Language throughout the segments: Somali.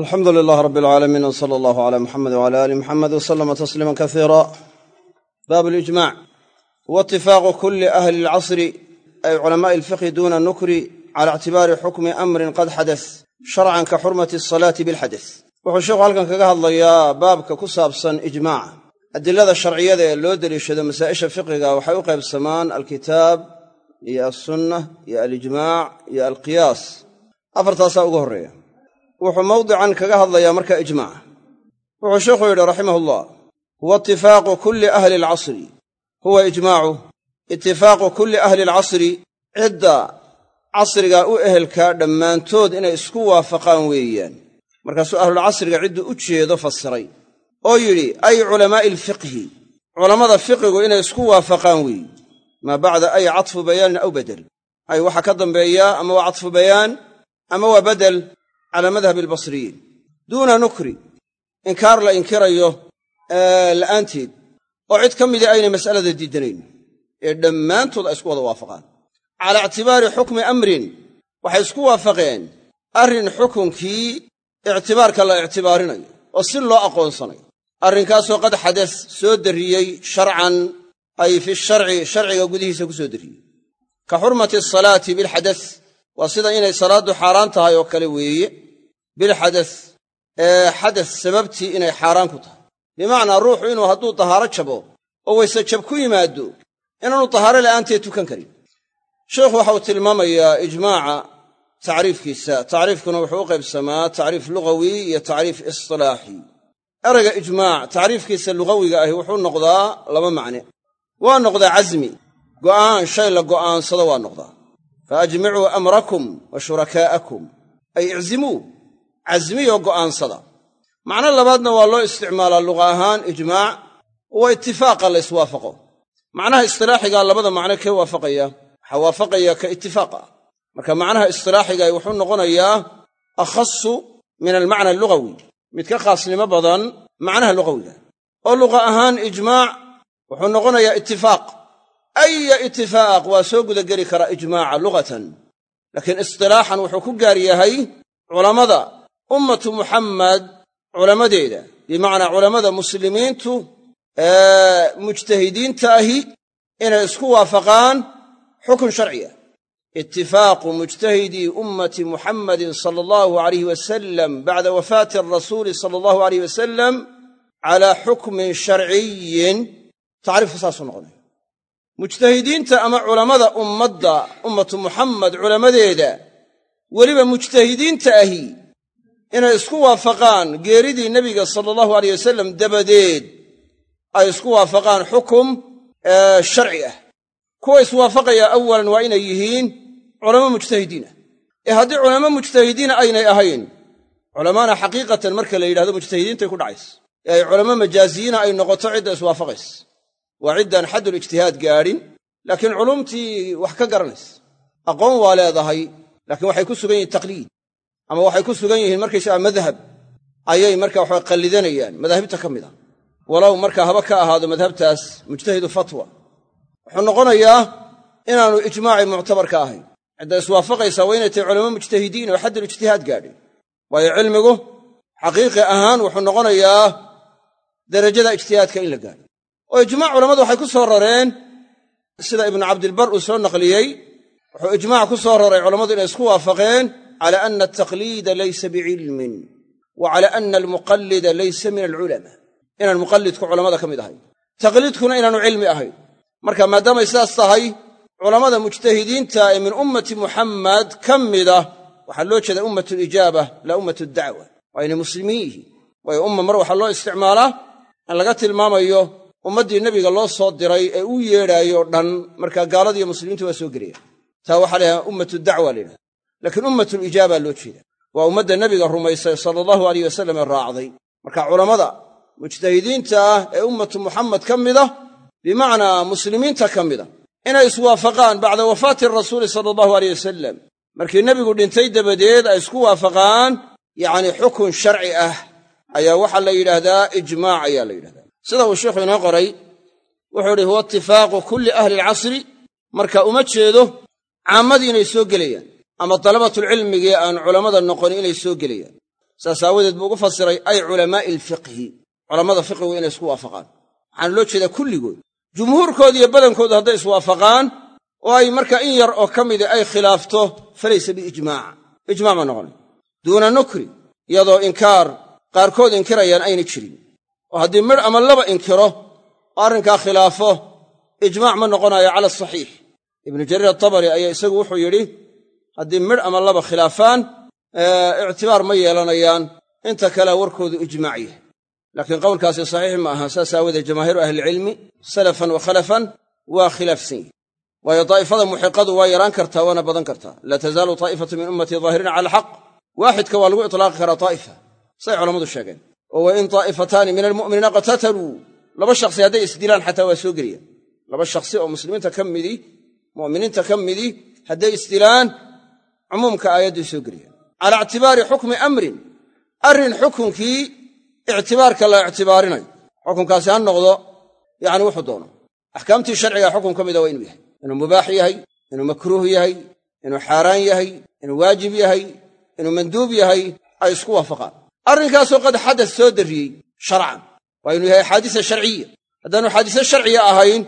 alxamdu lilaah rab alcaalamiin w sala allahu cala muxamed wcala aali muxamed w salama tasliima kasiira baab lijmac huwa itifaaqu kuli ahli alcasri ay culamaai alfiqhi duna nukri cala ictibaari xukmi amrin qad xadas sharcan ka xurmati asalaati bilxades wuxuu sheikhu halkan kaga hadlayaa baabka ku saabsan ijmaaca adilada sharciyada ee loo deliishado masaa'isha fiqiga waxay u qaybsamaan alkitaab iyo alsunna iyo alijmaac iyo alqiyaas. Afartaasaa ugu horreeya wuxuu mawdican kaga hadlayaa marka ijmaaca wuxuu sheikhu yidhi raximahullah huwa itifaaqu kulli ahli alcasri. Huwa ijmaacu itifaaqu kulli ahli alcasri cidda casriga u ehelkaa dhammaantood inay isku waafaqaan weeyaan. Markaasuu ahlulcasriga cidduu u jeedo fasiray oo yidhi ay culamaa'i alfiqhi culammada fiqigu inay isku waafaqaan weeye maa bacda ay catfu bayaanin aw bedel ay waxaa ka dambeeyaa ama waa catfu bayaan ama waa bedel calaa madhabi albasriyiin duuna nukri inkaar la inkirayo la'aanteed oo cid ka midii aynay mas'alada diidanayn ee dhammaantood ay isku wada waafaqaan calaa ictibaari xukmi amrin waxay isku waafaqeen arrin xukunkii ictibaarka la ictibaarinayo oo si loo aqoonsanayo arrinkaasoo qad xades soo darriyey sharcan ay fi sharci sharciga gudihiisa ku soo darriyey ka xurmati asalaati bilxadas waa sida inay salaaddu xaaraan tahay oo kale weeye. Bilxadas ee xadas sababtii inay xaaraan ku tahay. Bimacnaa ruuxu inuu hadduu tahaaro jabo oo wayse jab ku yimaado inaanu tahaaro la'aanteed tukan karin. Sheikhu waxa uu tilmaamayaa ijmaaca tacriifkiisa. Tacriifkuna wuxuu u qaybsamaa tacriif lugawi iyo tacriif istilaaxi. Erayga ijmaac tacriifkiisa lugawiga ahi wuxuu noqdaa laba macne. Waa noqdaa casmi. Go'aan shay la go'aansado waa noqdaa fa ajmicuu amrakum wa shurakaa'akum ay iczimuu casmiyoo go'aansada. Macno labaadna waa loo isticmaalaa luqa ahaan ijmaac waa itifaaqa la yswaafaqo macnaha istilaaxigaa labada macno kee waafaqaya waxaa waafaqaya ka itifaaqa marka macnaha istilaaxiga wuxuu noqonayaa akhasu min almacna allugawi. Mid ka khaasnimo badan macnaha lugawiga. Oo luqa ahaan ijmaac wuxuu noqonayaa itifaaq aya itifaaq waa soo gudageli karaa ijmaaca lugatan laakiin istilaaxan wuxuu ku gaar yahay culammada ummatu muxammed culammadeeda bimacnaa culammada muslimiintu ee mujtahidiinta ahi inay isku waafaqaan xukun sharciya itifaaqu mujtahidii ummati muxammadin sala allahu alayh wasalam bacda wafaati arasuuli sala allahu alayh wasalam calaa xukmin sharciyin tacriifku saasuu mujtahidiinta ama culammada ummadda ummatu muxammed culammadeeda weliba mujtahidiinta ahi inay isku waafaqaan geeridii nebiga sala allahu aleyh wasalam dabadeed ay isku waafaqaan xukum sharci ah. Kuwa iswaafaqaya awalan waa inay yihiin culamo mujtahidiinah ee haddii culamo mujtahidiina aynay ahayn culamaana xaqiiqatan marka la yidhahdo mujtahidiintay ku dhacaysa. Ee ay culamo majaaziyiina ay noqoto cidda iswaafaqaysa waa ciddaan xaddul ijtihaad gaadhin laakiin culumtii wax ka garanaysa aqoon waa leedahay laakiin waxay ku sugan yihiin taqliid. Ama waxay ku sugan yihiin markaysagaa madhab ayay marka waxa qallidanayaan madaahibta ka mid a walow marka haba ka ahaado madhabtaas mujtahidu fatwa. Wuxuu noqonayaa inaanu ijmaacii muctabar ka ahayn. Cidda iswaafaqaysaa waa inay tahay culamo mujtahidiin oo xaddul ijtihaad gaadhin. Waayo cilmigu xaqiiqi ahaan wuxuu noqonayaa derajada ijtihaadka in la gaadho oo ijmaac culammadu waxay ku soo rareen sida ibnu cabdilbar uu soo naqliyey wuxuu ijmaac ku soo raray culammadu inay isku waafaqeen cala ana altaqliida laysa bicilmin wa cala ana almuqallida laysa min alculamaa. Inaan muqallidku culammada ka mid ahayn taqliidkuna inaanu cilmi ahayn. Marka maadaamay sidaas tahay culammada mujtahidiinta ee min ummati muxammed ka mida waxaa loo jeeda ummat alijaaba laa ummat addacwa waa inay muslimiin yihiin. Waayo umma mar waxaa loo isticmaalaa in laga tilmaamayo ummaddii nebiga loo soo diray ee u yeedhaayo dhan markaa gaaladiiyo muslimiintu waa soo gelaya taa waxaa laydhaha ummatu dacwa la yidhahda laakiin ummatulijaaba loo jeeda. Waa ummadda nebiga rumaysay sala allahu alayh wasallam ee raacday. Marka culammada mujtahidiinta ah ee ummatu muxamed ka mida bimacnaa muslimiinta ka mida inay iswaafaqaan bacda wafaati rasuuli sala allahu aleyh wasalam markii nebigu dhintay dabadeed ay isku waafaqaan yacni xukun sharci ah ayaa waxaa la yidhaahdaa ijmaac ayaa la yidhahdaa sida uu sheikhu inoo qoray wuxuu idhi huwa itifaaqu kulli ahli alcasri. Marka uma jeedo caammadii inay soo gelayaan ama dalabatulcilmigii aan culammada noqon inay soo gelayaan. Saas aawadeed buu ugu fasiray ay culamaa'i alfiqhi culammada fiqigu inay isku waafaqaan. Waxaana loo jeedaa kulligood jumhuurkooda iyo badankoodu hadday iswaafaqaan oo ay markaa in yar oo ka midi ay khilaafto falaysa biijmaac ijmac ma noqonay duuna nukri iyadoo inkaar qaarkood inkirayaan ayna jirin oo haddii midh ama laba inkiro arrinkaa khilaafo ijmaac ma noqonayo cala asaxiix ibnu jariir atabari ayaa isagu wuxuu yidhi haddii midh ama laba khilaafaan ictibaar ma yeelanayaan inta kalea warkoodu ijmaac yahay. Laakiin qowlkaasi saxiix ma aha saas aawadeed jamaahiiru ahlicilmi salafan wa khalafan waa khilaafsan yihi waayo daa'ifada muxiqadu waa yaraan kartaa waana badan kartaa. Laa tazaalu taa'ifatu min ummatii daahiriina cala alxaq. Waaxidka waa lagu itlaaqi karaa daa'ifa say culammadu sheegeen oo wa in taa'ifataani min almu'miniina qatataluu laba shakhsi hadday isdilaan xataa waa soo geliyaan laba shakhsi oo muslimiinta ka midii mu'miniinta ka midii hadday isdilaan cumuumka aayadday soo geliyaan cala ictibaari xukmi amrin arrin xukunkii ictibaarka la ictibaarinayo xukunkaasi ha noqdo yacni wuxuu doono. Axkaamtii sharciga xukun ka mida waa inuu yahay. Inuu mubaax yahay inuu makruuh yahay inuu xaaraan yahay inuu waajib yahay inuu manduub yahay ay isku waafaqaan arrinkaasoo qad xadas soo darriyey sharcan. Waa inuu yahay axaadiisa sharciya. Haddaanu xaadiise sharciya ahayn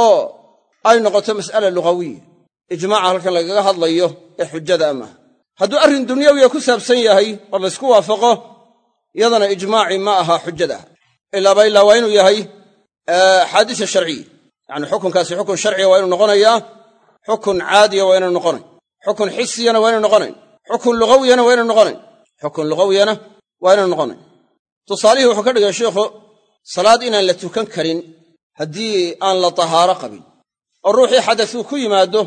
oo ay noqoto mas'ala lugawiya ijmaaca halkan lagaga hadlayo ee xujada amaha hadduu arrin dunyawiya ku saabsan yahay oo laysku waafaqo yadana ijmaaci ma aha xujada. Ilaaba ilaa waa inuu yahay axaadiisa sharciya. Yacni xukunkaasi xukun sharciya waa inuu noqonayaa xukun caadiya waa inuu noqonayn xukun xisiyana waa inuu noqonayn xukun lugawiyana waa inuu noqonayn xukun lugawiyana waa inuu noqonayn tusaalihii wuxuu ka dhigay sheikhu salaad inaan la tukan karin haddii aan la tahaaro qabin. Oo ruuxii xadasuu ku yimaado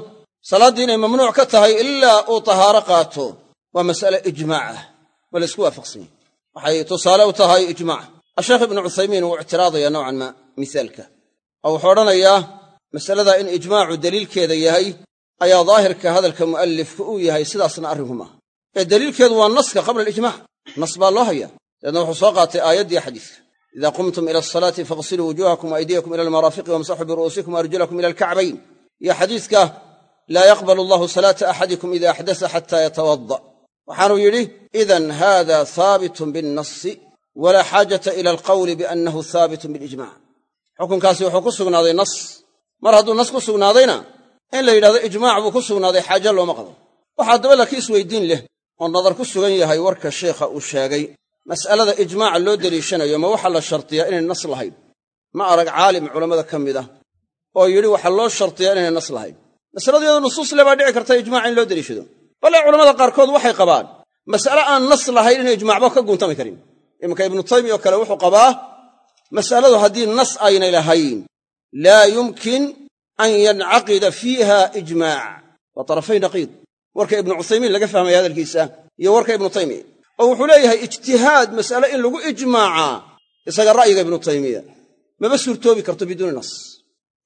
salaaddii inay mamnuuc ka tahay ilaa uu tahaaro qaato. Waa mas'ale ijmaac ah waa la isku waafaqsan yahy waxay tusaale u tahay ijmaac. Asheekh ibnu cuthaymiin wuu ictiraadaya nowcan ma misaalka oo wuxuu odhanayaa masaladaa in ijmaacu daliilkeeda yahay ayaa daahirka hadalka mu'allifku uu yahay sidaasna arrinku maaha. Ee daliilkeedu waa naska qabla alijmac nas baa loo hayaa. Dabeedna wuxuu soo qaatay aayaddii xadiiska. Idaa qumtum ila asalaati faghsiluu wujuuhakum waaydiyakum ila almaraafiqi wamsaxuu biru'uusikum waarjulakum ila alkacbayn iyo xadiiska laa yaqbalu allahu salaata axadikum ida axdasa xataa yatawadda. Waxaanuu yidhi idan haada haabitun binnasi walaa xaajata ila alqawli biannahu haabitun bilijmac xukunkaasi wuxuu ku sugnaaday nas. Mar hadduu nas ku sugnaadayna in la yidhahdo ijmaac buu ku sugnaaday xaaje looma qabo. Waxaa daba laki isweydiin leh oo nadar ku sugan yahay warka sheikha uu sheegay. Mas'alada ijmaaca loo deliishanayo ma waxaa la shartiyaa inay nas lahayn ma arag caalim culammada ka mid ah oo yidhi waxaa loo shartiyaa inayna nas lahayn masaladu iyadoo nusuus le baa dhici karta ijmaac in loo deliishado bale culammada qaarkood waxay qabaan mas'ale aan nas lahayn inay ijmaacba ka guuntami karin. Iminka ibnu taymiya oo kale wuxuu qabaa mas'aladu haddii nas aynay lahayn laa yumkin an yancaqida fiiha ijmaac. Waa tarafay naqiid warka ibnu cuthaymiin laga fahmaya hadalkiisa iyo warka ibnu taymiya. Oo wuxuu leeyahay ijtihaad mas'ale in lagu ijmaacaa isaga ra'yiga ibnu taymiya. Maba suurtoobi karto biduuni nas.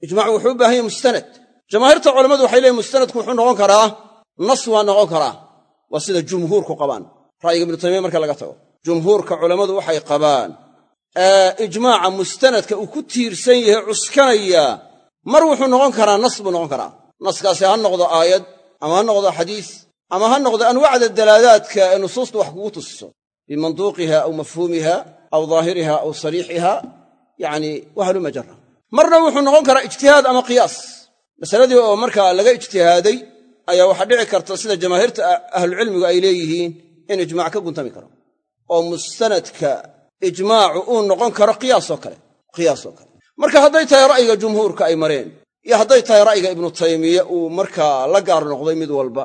Ijmaacu wuxuu u baahan yahy mustanad. Jamaahiirta culammadu waxay leeyiin mustanadku wuxuu noqon karaa nas waa noqon karaa. Waa sida jumhuurku qabaan. Ra'yiga ibnu taymiya marka laga tago. Jumhuurka culammadu waxay qabaan ijmaaca mustanadka uu ku tiirsan yahay cuskanaya. Mar wuxuu noqon karaa nas buu noqon karaa. Naskaasi ha noqdo aayad ama ha noqdo xadiis ama ha noqdo anwaacda dalaalaadka ee nusuustu wax kugu tusiso bimanduuqiha aw mafhuumiha aw daahiriha aw sariixiha yacni wahaluma jara marna wuxuu noqon karaa ijtihaad ama qiyaas. Masaladii oo markaa laga ijtihaaday ayaa waxaa dhici karta sida jamaahiirta ahlucilmigu ay leeyihiin in ijmaac ka guntami karo oo mustanadka ijmaacu uu noqon karo qiyaasoo kale qiyaasoo kale. Marka hadday tahay ra'yiga jumhuurka ay mareen iyo hadday tahay ra'yiga ibnu taymiya uu markaa la gaar noqday mid walba.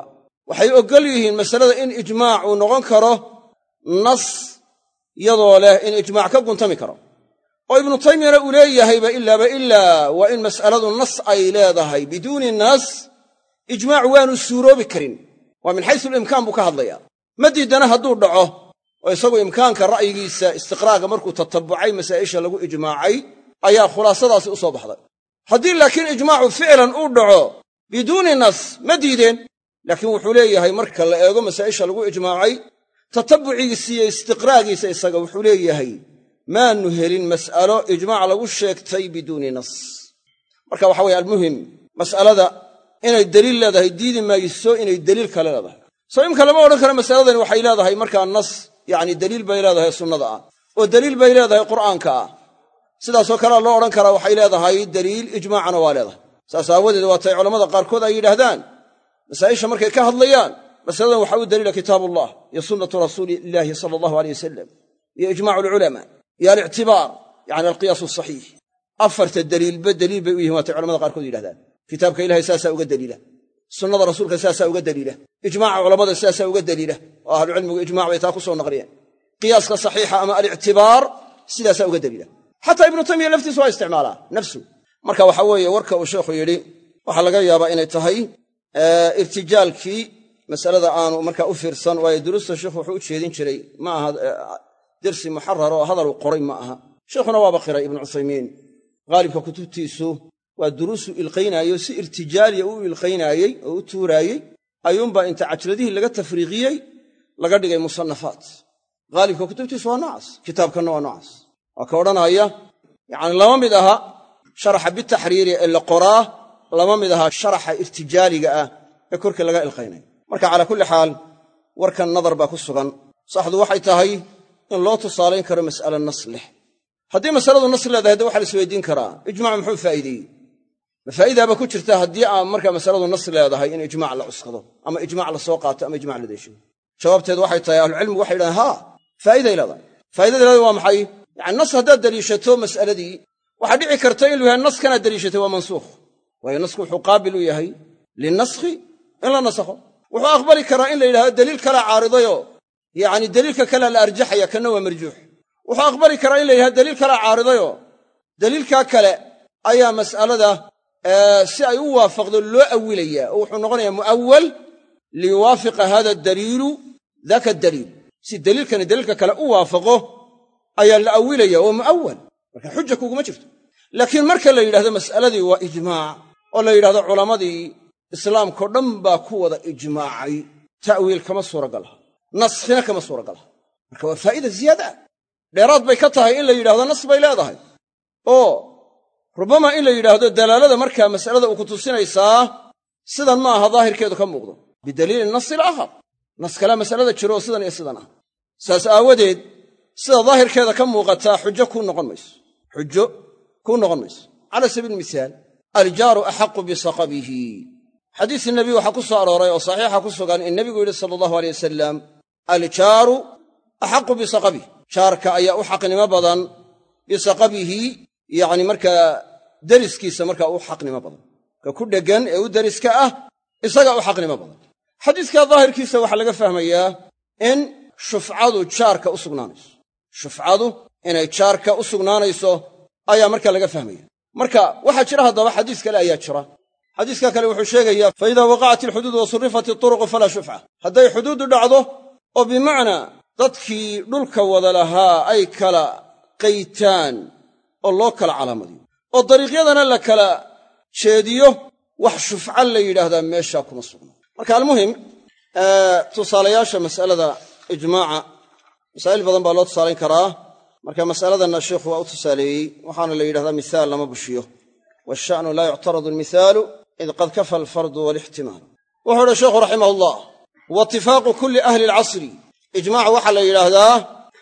Waxay oggol yihiin masalada in ijmaac uu noqon karo nas yadoo leh in ijmaac ka guntami karo. Oo ibnu taymiyana uu leeyahayba ilaaba ilaa waa in mas'aladu nas ay leedahay biduuni nas ijmaac waanu suuroobi karin. Waa min xaysu alimkaan buu ka hadlayaa. Ma diidana hadduu dhaco oo isagu imkaanka ra'yigiisa istiqraaga markuu tatabbucay masaa'isha lagu ijmaacay ayaa khulaasadaasi u soo baxday haddii laakiin ijmaacu ficlan uu dhaco biduuni nas ma diideen. Laakiin wuxuu leeyahay marka la eego masaa'isha lagu ijmaacay tatabbucigiisa iyo istiqraagiisa isaga wuxuu leeyahay maanu helin mas'alo ijmaac lagu sheegtay biduuni nas. Marka waxa weye almuhim mas'alada inay deliil leedahay diidi mayso inay deliil kale leedahay. Soo imka lama odhan karo masaladani waxay leedahay markaa nas yacni daliil bay leedahay sunnada ah. Oo daliil bay leedahay qur'aanka ah sidaasoo kalea loo odhan karaa waxay leedahay daliil ijmaacana waa leedahay. Saas aawadeed waatay culammada qaarkood ay yidhaahdaan masaa'isha markay ka hadlayaan masaladan waxaa u daliila kitaabullah iyo sunnatu rasuuli illaahi sala allahu aleyh wasalam iyo ijmaacu alculamaa iyo alictibaar yacni alqiyaas asaxiix afarta daliilba daliil bay u yihiin waatay culamada qaarkood yidhahdaan kitaabka ilahay saasaa uga daliila sunnada rasuulka saasaa uga daliila ijmaaca culammada sidaasaa uga daliila oo ahlucilmigu ijmac bay taa ku soo naqliyeen. Qiyaaska saxiixa ama alictibaar sidaasaa uga daliila xataa ibnu taymiya laftiisu waa isticmaalaa nafsu. Marka waxa weeye warka uu sheekhu yidhi waxaa laga yaabaa inay tahay irtijaalkii masalada aanu markaa u fiirsan waayo duruusta sheikhu wuxuu u jeedin jiray ma aha dersi muxarar oo hadaluu qoray ma aha. Sheikhuna waaba qiray ibnu cuthaymiin. Haalibka kutubtiisu waa duruusu ilqaynaayo si irtijaaliya u ilqaynaayey oo u tuuraayey ayuunbaa inta cajladihii laga tafriiqiyey laga dhigay musannafaat. Haalibka kutubtiisu waa noocaas kitaabkanna waa noocaas waa ka odhanaya yacni lama mid aha sharaxa bitaxriiri ee la qoraa lama mid aha sharaxa irtijaaliga ah ee korka laga ilqaynayo marka calaa kulli xaal warkan nadar baa ku sugan. Saxdu waxay tahay in loo tusaalayn karo mas'ale nas leh haddii masaladu nas leedahay de waxa la isweydiin karaa ijmac muxuu faa'iideeyey ma faa'iidaaba ku jirta haddii aan markaa masaladu nas leedahay in ijmac la cuskado ama ijmac la soo qaato ama ijmac la deeshiyo jawaabteedu waxay tahay ahlucilmigu waxay yidhahdeen haa faa'iday leedahay. Faa'idada leedahay waa maxay yacani nas haddaad deliishato mas'aladii waxaa dhici karta inuu yahay naskanaad deliishatay waa mansuukh. Waayo nasku wuxuu qaabil u yahay linaskhi in la nasakho. Wuxuu aqbali karaa in la yidhahdo daliil kalea caaridayoo yacni daliilka kalea la arjaxaya kanna waa marjuux. Wuxuu aqbali karaa in la yidhahdo daliil kalea caaridayoo daliilkaa kale ayaa mas'alada si ay u waafaqdo loo awilayaa. Oo wuxuu noqonayaa mu'awal liyuwaafiqa hada daliilu daka daliil. Si daliilkani daliilka kale u waafaqo ayaa la awilaya oo mu'awal marka xuja kuguma jirto. Laakiin marka la yidhahdo mas'aladii waa ijmaac oo la yidhahdo culammadii islaamkao dhan baa ku wada ijmaacay ta'wiil kama suuragalaha naskhina kama suuragalaha marka waa faa'ida ziyaada. Dheeraad bay ka tahay in la yidhahdo nas bay leedahay. Oo rubama in la yidhaahdo dalaalada markaa mas'alada uu ku tusinaysaa sidan ma aha daahirkeedu ka muuqdo. Bidaliili nasi ilaakhar nas kale masalada jiro sidan iyo sidan ah. Saas aawadeed sida daahirkeeda ka muuqataa xujo kuu noqon mayso. Xujo kuu noqon mayso. Cala sabiili misaal aljaaru axaqu bisaqabihi. Xadiisi nebi waxaa ku soo arooray oo saxiixa ku sugan in nebigu yidhi sala allahu aleyh wasalam aljaaru axaqu bisaqabih jaarka ayaa u xaqnimo badan bisaqabihi yacni markaa deriskiisa markaa u xaqnimo badan. Ka ku dheggan ee u deriska ah isagaa u xaqnimo badan. Xadiiska daahirkiisa waxaa laga fahmayaa in shufcadu jaarka u sugnaanayso shufcadu inay jaarka u sugnaanayso ayaa markaa laga fahmaya. Marka waxaa jira haddaba xadiis kale ayaa jira. Xadiiska kale wuxuu sheegayaa fa idaa waqacat ilxuduud wa surifat falaa shufca hadday xuduuddu dhacdo oo bimacnaa dadkii dhulka wada lahaa ay kala qaytaan oo loo kala calaamadiyo oo dariiqyadana la kala jeediyo wax shufca la yidhaahdaa meeshaa kuma sugna marka almuhim tusaalayaasha mas'alada ijmaaca masaa'il badan baa loo tusaalayn karaa. Marka mas'aladanna sheikhu waa u tusaaleeyey waxaana la yidhahdaa mihaal lama bushiyo. Washa'nu laa yuctaradu almihaalu id qad kafa alfardu walixtimaalu wuxuu uhi sheikhu raximah allah wa itifaaqu kulli ahli alcasri. Ijmaac waxaa la yidhaahdaa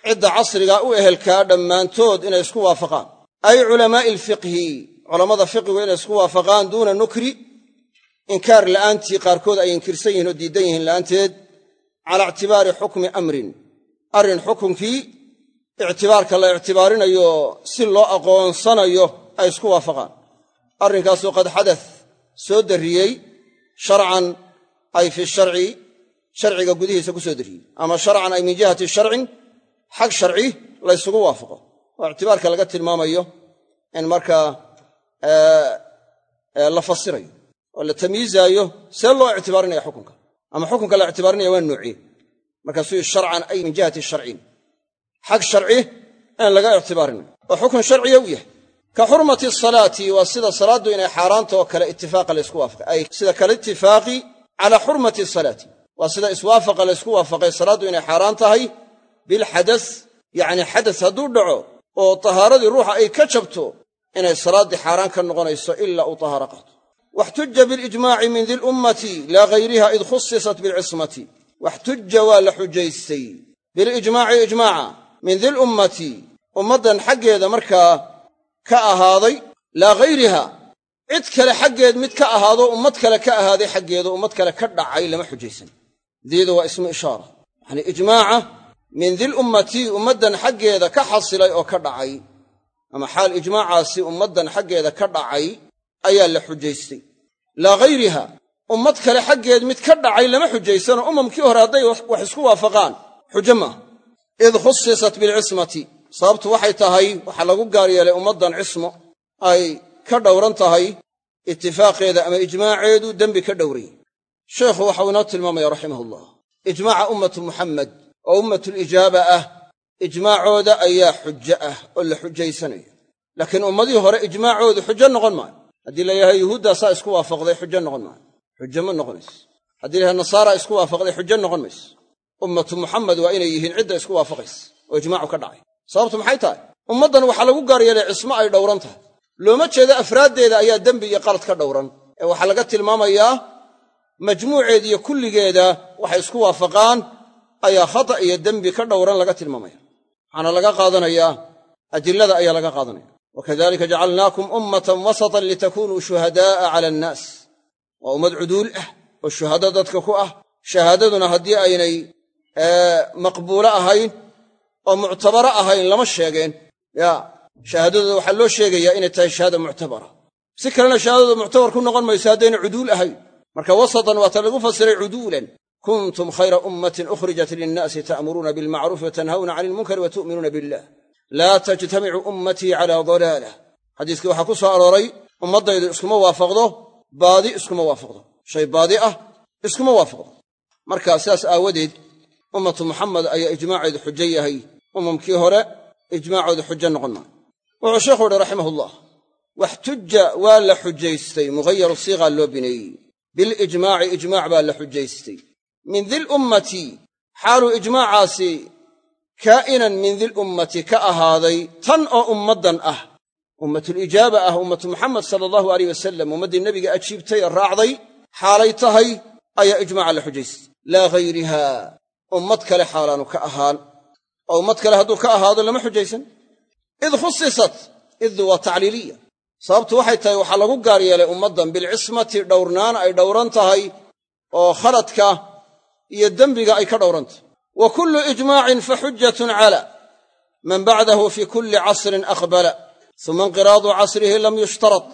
cidda casriga u ehelkaa dhammaantood inay isku waafaqaan. Ay culamaa'i alfiqhi culammada fiqigu inay isku waafaqaan duuna nukri inkaar la'aantii qaarkood ay inkirsan yihiin oo diiddan yihiin la'aanteed calaa ictibaari xukmi amrin arrin xukunkii ictibaarka la ictibaarinayo si loo aqoonsanayo ay isku waafaqaan. Arrinkaasoo qad xadath soo darriyey sharcan ay fi sharci sharciga gudihiisa ku soo darriyey. Ama sharcan ay min jihati sharcin xag sharci la ysugu waafaqo. Oo ictibaarka laga tilmaamayo in markaa la fasirayo oo la tamyiizaayo see loo ictibaarinaya xukunka. Ama xukunka la ictibaarinaya waa noociye markaasuu sharcan ay min jihati sharcin. Xag sharci in laga ictibaarinayo oo xukun sharciya u yahay. Ka xurmati asalaati waa sida salaaddu inay xaaraanta oo kale itifaaqa laysku waafaqay. Ay sida kale itifaaqi calaa xurmati asalaati waa sida iswaafaqa laysku waafaqay salaaddu inay xaaraan tahay bilxadas yacni xadas hadduu dhaco oo tahaaradii ruuxa ay ka jabto inay salaaddii xaaraan ka noqonayso ilaa uu tahaaro qaato. Waxtuja bilijmaaci min dilummati laa hayriha id khusisat bilcismati waxtuja waa la xujaystay bilijmaaci ijmaaca min dilummati ummaddan xaggeeda markaa ka ahaaday laa hayriha cid kale xaggeed mid ka ahaado ummad kale ka ahaaday xaggeedu ummad kale ka dhacay lama xujaysan. Diidu waa ismu ishaara. Yacanii ijmaaca min dilummati ummaddan xaggeeda ka xasilay oo ka dhacay ama xaal ijmaacaasi ummaddan xaggeeda ka dhacay ayaa la xujaystay. Laa hayriha ummad kale xaggeed mid ka dhacay lama xujaysanoo umamkii hore hadday wax isku waafaqaan. Xujo maaha id khusisat bilcismati sababtu waxay tahay waxaa lagu gaar yeelay ummaddan cismo ay ka dhowran tahay itifaaqeeda ama ijmaaceedu dembi ka dhowray. Sheekhu waxau inoo tilmaamaya raximahullah. Ijmaaca ummatu muxammed oo ummatulijaaba ah ijmaacooda ayaa xujo ah oo la xujaysanayo. Laakiin ummadihii hore ijmaacoodu xujo noqon maayo. Haddii la yidhaha yuhuuddaasaa isku waafaqday xujo noqon maayo xujo ma noqonayso haddii la yhaha nasaara isku waafaqday xujo noqon mayso. Ummatu muxamed waa inay yihiin cidda isku waafaqaysa oo ijmaacu ka dhacay. Sababtu maxay tahay? Ummaddan waxaa lagu gaar yeelay cismo ay dhowran tahay. Looma jeedo afraaddeeda ayaa dembi iyo qalad ka dhowran. Ee waxaa laga tilmaamayaa majmuuceed iyo kulligeeda waxay isku waafaqaan ayaa khata iyo dembi ka dhowran laga tilmaamaya. Waxaana laga qaadanayaa adilada ayaa laga qaadanaya. Wakadalika jacalnaakum ummatan wasatan litakunuu shuhadaa'a cala annaas waa ummad cuduul ah oo shuhado dadka ku ah. Shahaadaduna haddii aynay maqbuulo ahayn oo muctabaro ahayn lama sheegeen. Ya shahaadadooda waxaa loo sheegayaa inay tahay shahaada muctabara. Si kalena shahaadadu muctabar ku noqon mayso haddayna cuduul ahayn. Marka wasatan waata lagu fasiray cuduulan. Kuntum khayra ummatin ukhrijat linnaasi ta'muruuna bilmacruufi wa tanhawna cani ilmunkari wa tu'minuuna billah. Laa tajtamicu ummatii calaa dalaalah xadiiskii waxaa ku soo arooray ummaddaydu iskuma waafaqdo baadi iskuma waafaqdo. Shay baadi ah iskuma waafaqdo. Marka sidaas aawadeed ummatu muxamed ayaa ijmaaceedu xujo yahay. Umamkii hore ijmaacoodu xujo noqon maayo wuxuu sheekhu uhi raximahullah waxtuja waa la xujaystay. Mughayaru siiqaa loo bineeyey bilijmaaci ijmaac baa la xujaystay. Min dilummati xaaluu ijmaacaasi kaa'inan min dilummati ka ahaaday tan oo ummaddan ah ummatulijaaba ah ummatu muxamed sala allahu aleyh wasalam ummaddii nebiga ajiibtay ee raacday xaalay tahay ayaa ijmaaca la xujaystay laa hayriha ummad kale xaalaanu ka ahaan. Oo ummad kale hadduu ka ahaado lama xujaysan. Id khusisat iddu waa tacliiliya. Sababtu waxay tahay waxaa lagu gaar yeelay ummaddan bilcismati dhowrnaan ay dhowran tahay oo khaladka iyo dembiga ay ka dhowrantahy wa kullu ijmaacin fa xujjatun man bacdahu fi kulli casrin aqbala suma inqiraadu casrihi lam yushtarat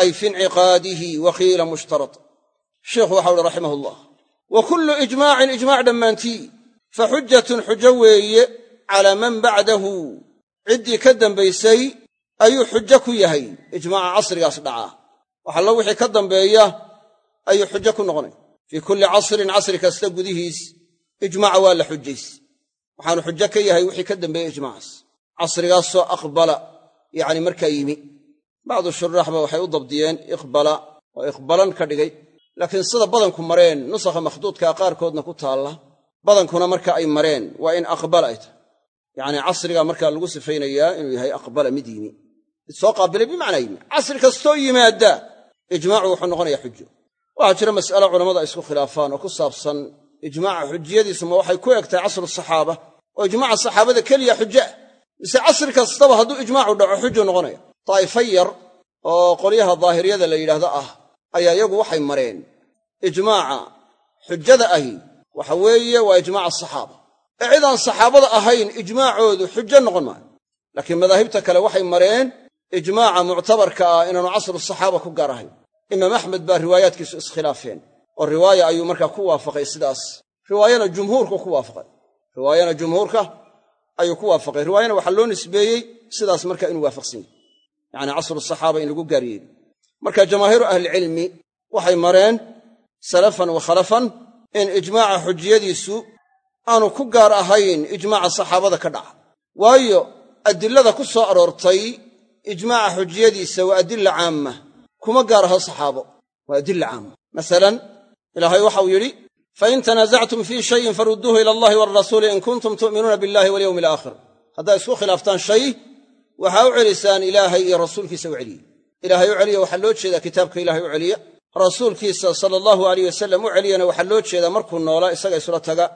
ay fi inciqaadihi wa qiila mushtarat sheikhu waxau uhi raximah ullah wa kullu ijmaacin ijmaac dhammaantii fa xujjatun xujo weeye calaa man bacdahu ciddii ka dambaysay ayuu xujo ku yahay ijmaaca casrigaas dhacaa waxallo wixii ka dambeeya ayuu xujo ku noqonaya fii kulli casrin casri kasta gudihiis ijmaaca waa la xujays waxaanu xujo ka yahay wixii ka dambeeya ijmaacaas casrigaasoo aqbala yacni markaa yimi. Bacdu shuraaxba waxay u dabdiyeen iqbala oo iqbalan ka dhigay. Laakiin sida badanku mareen nusakha makhduudkaa qaarkoodna ku taalla badankuna marka ay mareen waa in aqbala ay tahay. Yacnii casrigaa markaa lagu sifaynayaa inuu yahay aqbala mid yimi. Mid soo qaabilay bimacnaa yimi. Casri kastoo yimaadda ijmaacu wuxuu noqonayaa xujo waxaa jira mas'alo culammadu ay isku khilaafaan oo ku saabsan ijmaaca xujiyadiisu ma waxay ku egtahay casru saxaaba oo ijmaaca saxaabada keliya xujo ah mise casri kastaba hadduu ijmaacu dhaco xuju noqonaya. Daa'ifa yar oo qolyaha daahiriyada la yidhaahdo ah ayaa iyagu waxay mareen ijmaaca xujada ahi waxa weeye waa ijmaaca asaxaaba ee cid saxaabada ahayn ijmaacoodu xujo noqon maayo. Laakiin madaahibta kale waxay mareen ijmaaca muctabarka ah inaanu casru saxaaba ku gaar ahayn imaam axmed baa riwaayaadkiisu iskhilaafeen oo riwaaya ayuu markaa ku waafaqay sidaas. Riwaayana jumhuurku ku waafaqay. Riwaayana jumhuurka ayuu ku waafaqay. Riwaayana waxaa loo nisbeeyey sidaas marka inuu waafaqsan yahy yacni casru saxaaba in lagu gaar yeeli marka jamaahiiru ahlicilmi waxay mareen salafan wa khalafan in ijmaaca xujiyadiisu aanu ku gaar ahayn ijmaaca saxaabada ka dhaca. Waayo adilada ku soo aroortay ijmaaca xujiyadiisa waa adilla caamma. Kuma gaar aha saxaabo waa adilla caamma. Masalan ilaahay waxau yidhi fain tanaasactum fii shayin farudduuhu ila allahi waalrasuuli in kuntum tu'minuuna billahi walyowmi alaakhir haddaad isku khilaaftaan shay waxaa u celisaan ilaahay iyo rasuulkiisa u celiya ilaahay u celiya waxaa loo jeedaa kitaabka ilahay u celiya rasuulkiisa sala allahu alayh wasalam u celiyana waxaa loo jeedaa markuu noolaa isaga isla taga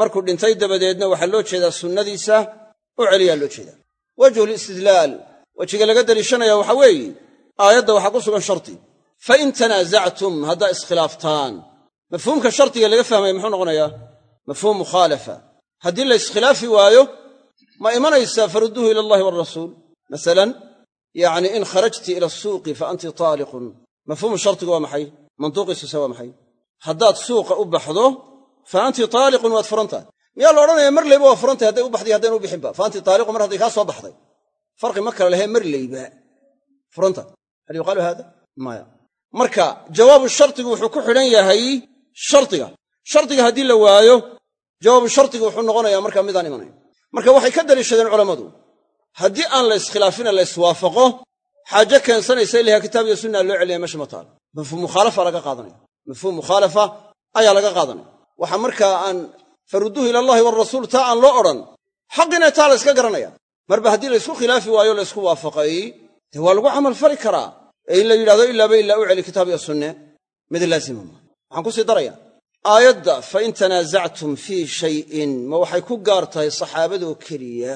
markuu dhintay dabadeedna waxaa loo jeedaa sunnadiisa u celiyaa loo jeedaa wajhu listidlaal wejiga laga deliishanaya waxaa weeye aayadda waxaa ku sugan shardi fa in tanaasactum haddaa iskhilaaftaan mafhuumka shardiga laga fahmaya muxuu noqonayaa mafhuum mukhaalafa. Haddii la iskhilaafi waayo ma imanaysaa farudduuhu ila allahi waalrasuul masalan yacni in kharajti ila asuuqi fa anti taaliqun. Mafhuumu shardigu waa maxay? Mantuuqiisuse waa maxay? Haddaad suuqa u baxdo fa anti taaliqun waad furan tahay miyaa la odhanaya mar layba waa furantahy hadday u baxday haddayn u bixinba fa anti taaliqun mar hadday kaa soo baxday. Farqi ma kala lehee mar layba. Furanta hal yuqaalu haada maya marka jawaabu shardigu wuxuu ku xidhan yahay shardiga. Shardiga haddii la waayo jawaabu shardigu wuxuu noqonayaa markaa midaan imanayn. Marka waxay ka daliishadeen culammadu haddii aan la iskhilaafina la iswaafaqo xaaje keensanaysa ilaha kitaab iyo sunna loo celinaya meesha ma taalo mafhuum mukhaalafa laga qaadanaya. Mafhuum mukhaalafa ayaa laga qaadanaya. Waxa markaa aan farudduuhu ila allahi waalrasuul taa aan loo odhan xaqina taa la yska garanaya. Marba haddii la ysku khilaafi waayo la ysku waafaqay dee waa lagu camal fali karaa? Ee in la yidhahdo ilaaba ilaa u celi kitaab iyo sunne mid laazima maa waxaan ku sii daraya aayadda fa in tanaasactum fii shay'in ma waxay ku gaar tahay saxaabadoo keliya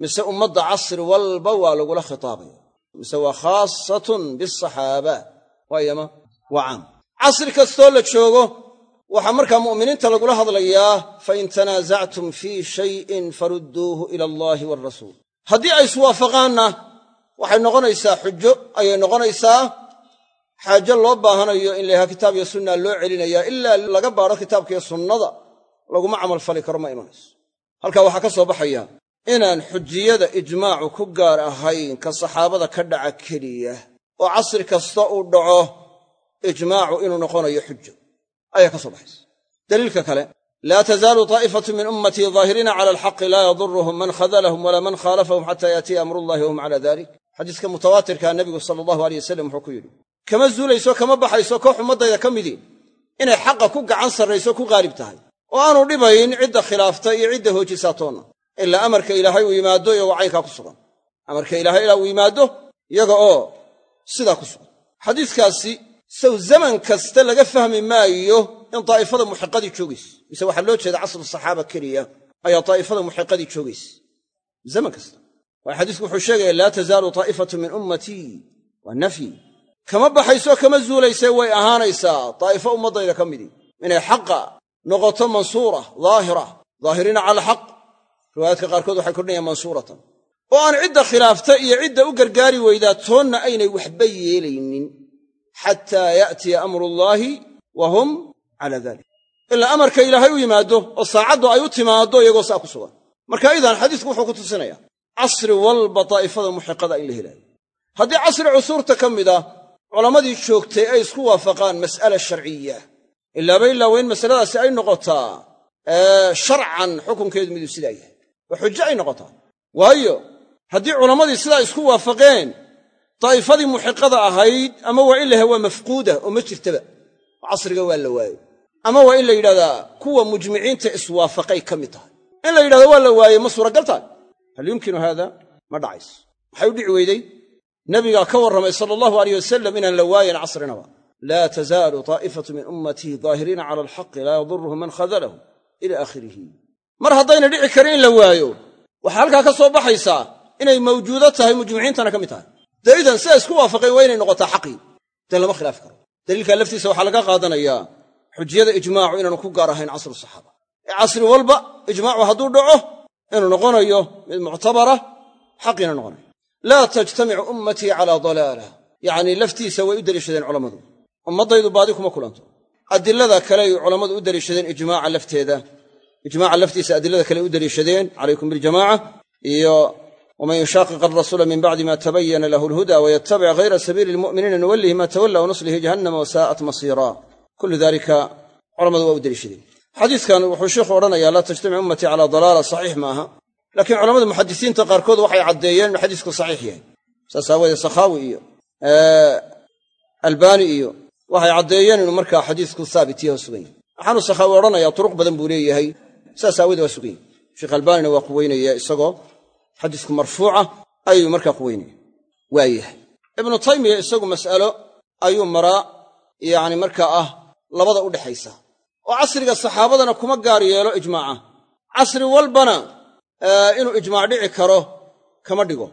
mise ummadda casri walba waa lagula khitaabaya mise waa khaasatun bisaxaaba waayama waa caam. Casri kastoo la joogo waxaa markaa mu'miniinta lagula hadlayaa fa in tanaasactum fii shay'in farudduuhu ila allaahi waalrasuul haddii ay iswaafaqaanna waxay noqonaysaa xujo ayay noqonaysaa xaajo loo baahanayo in layahaa kitaab iyo sunna loo celinayaa ilaa laga baadho kitaabkaiyo sunnada laguma camal fali karo ma imanayso. Halkaa waxaa ka soo baxaya inaan xujiyada ijmaacu ku gaar ahayn ka saxaabada ka dhaca keliya oo casri kasta uu dhaco ijmaacu inuu noqonayo xujo. Ayaa ka soo baxaysa. Daliilka kale laa tazaalu taa'ifatu min ummatii daahiriina cala alxaqi laa yaduruhum man khadalahum walaa man khaalafahum xataa yaatiya amrullahi wahum cala dalik xadiiska mutawaatirkaa nebigu sala allahu aleyh wasalam wuxuu ku yidhi kama zuulayso kama baxayso koox ummaddayda ka midii inay xaqa ku gacan sarrayso ku qaalib tahay. Oo aanu dhibayn cidda khilaafta iyo cidda hoojisaa toonna ilaa amarka ilaahay uu yimaado iyagoo caynkaa ku sugan. Amarka ilaahay ilaa uu yimaado iyaga oo sidaa ku sugan. Xadiiskaasi sow zaman kasta laga fahmi maayo in daa'ifada muxiqadii joogayso mise waxaa loo jeeda casru saxaaba keliya ayaa daa'ifada muxiqadii joogaysa zaman kasta waayo xadiisku wuxuu sheegaya laa tazaalu taa'ifatu min ummatii waa nafyi kama baxayso kama zuulaysee way ahaanaysaa. Daa'ifo ummaddayda ka midii inay xaqa noqoto mansuura daahira. Daahiriina cala alxaq riwaayaadka qaarkood waxay kordhinayaan mansuuratan. Oo aan cidda khilaafta iyo cidda u gargaari weydaa toonna aynay waxba yeelaynin. Xataa ya'tiya amrullaahi wa hum calaa dalik ilaa amarka ilaahay u yimaado oo saacaddu ay u timaaddo iyagoo saa ku sugan. Marka idan xadiisku wuxuu ku tusinaya casri walba daa'ifada muxiqada in la helaayo haddii casri cusuurta ka mid ah culammadii joogtay ay isku waafaqaan mas'ala sharciya. Ilaaba ilaa in masaladaasi ay noqotaa sharcan xukunkeedu miduu sidaa yahay. Oo xujo ay noqotaa. Waayo haddii culammadii sidaa isku waafaqeen daa'ifadii muxiqada ahayd ama waa in la waa mafquuda oo ma jirtaba. Casriga waa la waayo. Ama waa in la yidhahdaa kuwa mujmiciinta iswaafaqay ka mid tahay. In la yidhahdo waa la waaye ma suuragal tahay. Hal yumkinu haada? Ma dhacayso. Maxay u dhici weyday nabigaa ka warramay sala allahu aleyh wasalam inaan la waayan casrinaba. Laa tazaalu taa'ifatu min ummatii daahiriina cala alxaqi laa yaduruhum man khadalahum ila aakhirihi. Mar haddayna dhici karin in la waayo waxaa halkaa ka soo baxaysaa inay mawjuudo tahay mujmiciintana ka mid tahay. Dee idan isku waafaqeen waa inay noqotaa xaqii dee lama khilaafi karo. Daliilkaa laftiisa waxaa laga qaadanayaa xujiyada ijmaacu inaanu ku gaar ahayn casru saxaaba. Ee casri walba ijmaacu hadduu dhaco inuu noqonayo mid muctabara xaqiina noqonayo laa tajtamicu ummatii calaa dalaala. Yacnii laftiisa way u deliishadeen culammadu. Ummaddaydu baadi kuma kulanto. Adilada kale ay culammadu u deliishadeen ijmaaca lafteeda. Ijmaaca laftiisa adilada kale u deliishadeen calaykum biljamaaca iyo waman yushaaqiq alrasuula min bacdi ma tabayana lahu alhuda wayatabic hayra sabiili lmu'miniina nuwallihi ma tawalla wanuslihi jahannama wasaa'at masiira kullu dalika culammadu waa u deliishadeen xadiiskan wuxuu sheikhu odhanayaa laa tajtamic ummatii calaa dalaala. Saxiix maaha laakiin culamada muxadisiinta qaarkood waxay caddeeyeen inuu xadiisku saxiix yahay. Saas aawoodee sakhaawi iyo albaani iyo waxay caddeeyeen inuu markaa xadiisku haabit yaho sugan yahay. Waxaanu sakhaawi odhanayaa turuq badan buu leeyahay. Saas aawoodee waa sugan yahay. Sheekh albaanina waa quweynaya isagoo xadiisku marfuuca ayuu markaa quweynaya. Waayahay ibnu taymiya isagu mas'alo ayuu maraa yacni markaa ah labada u dhexaysa. Oo casriga saxaabadana kuma gaar yeelo ijmaaca. Casri walbana inuu ijmaac dhici karo kama dhigo.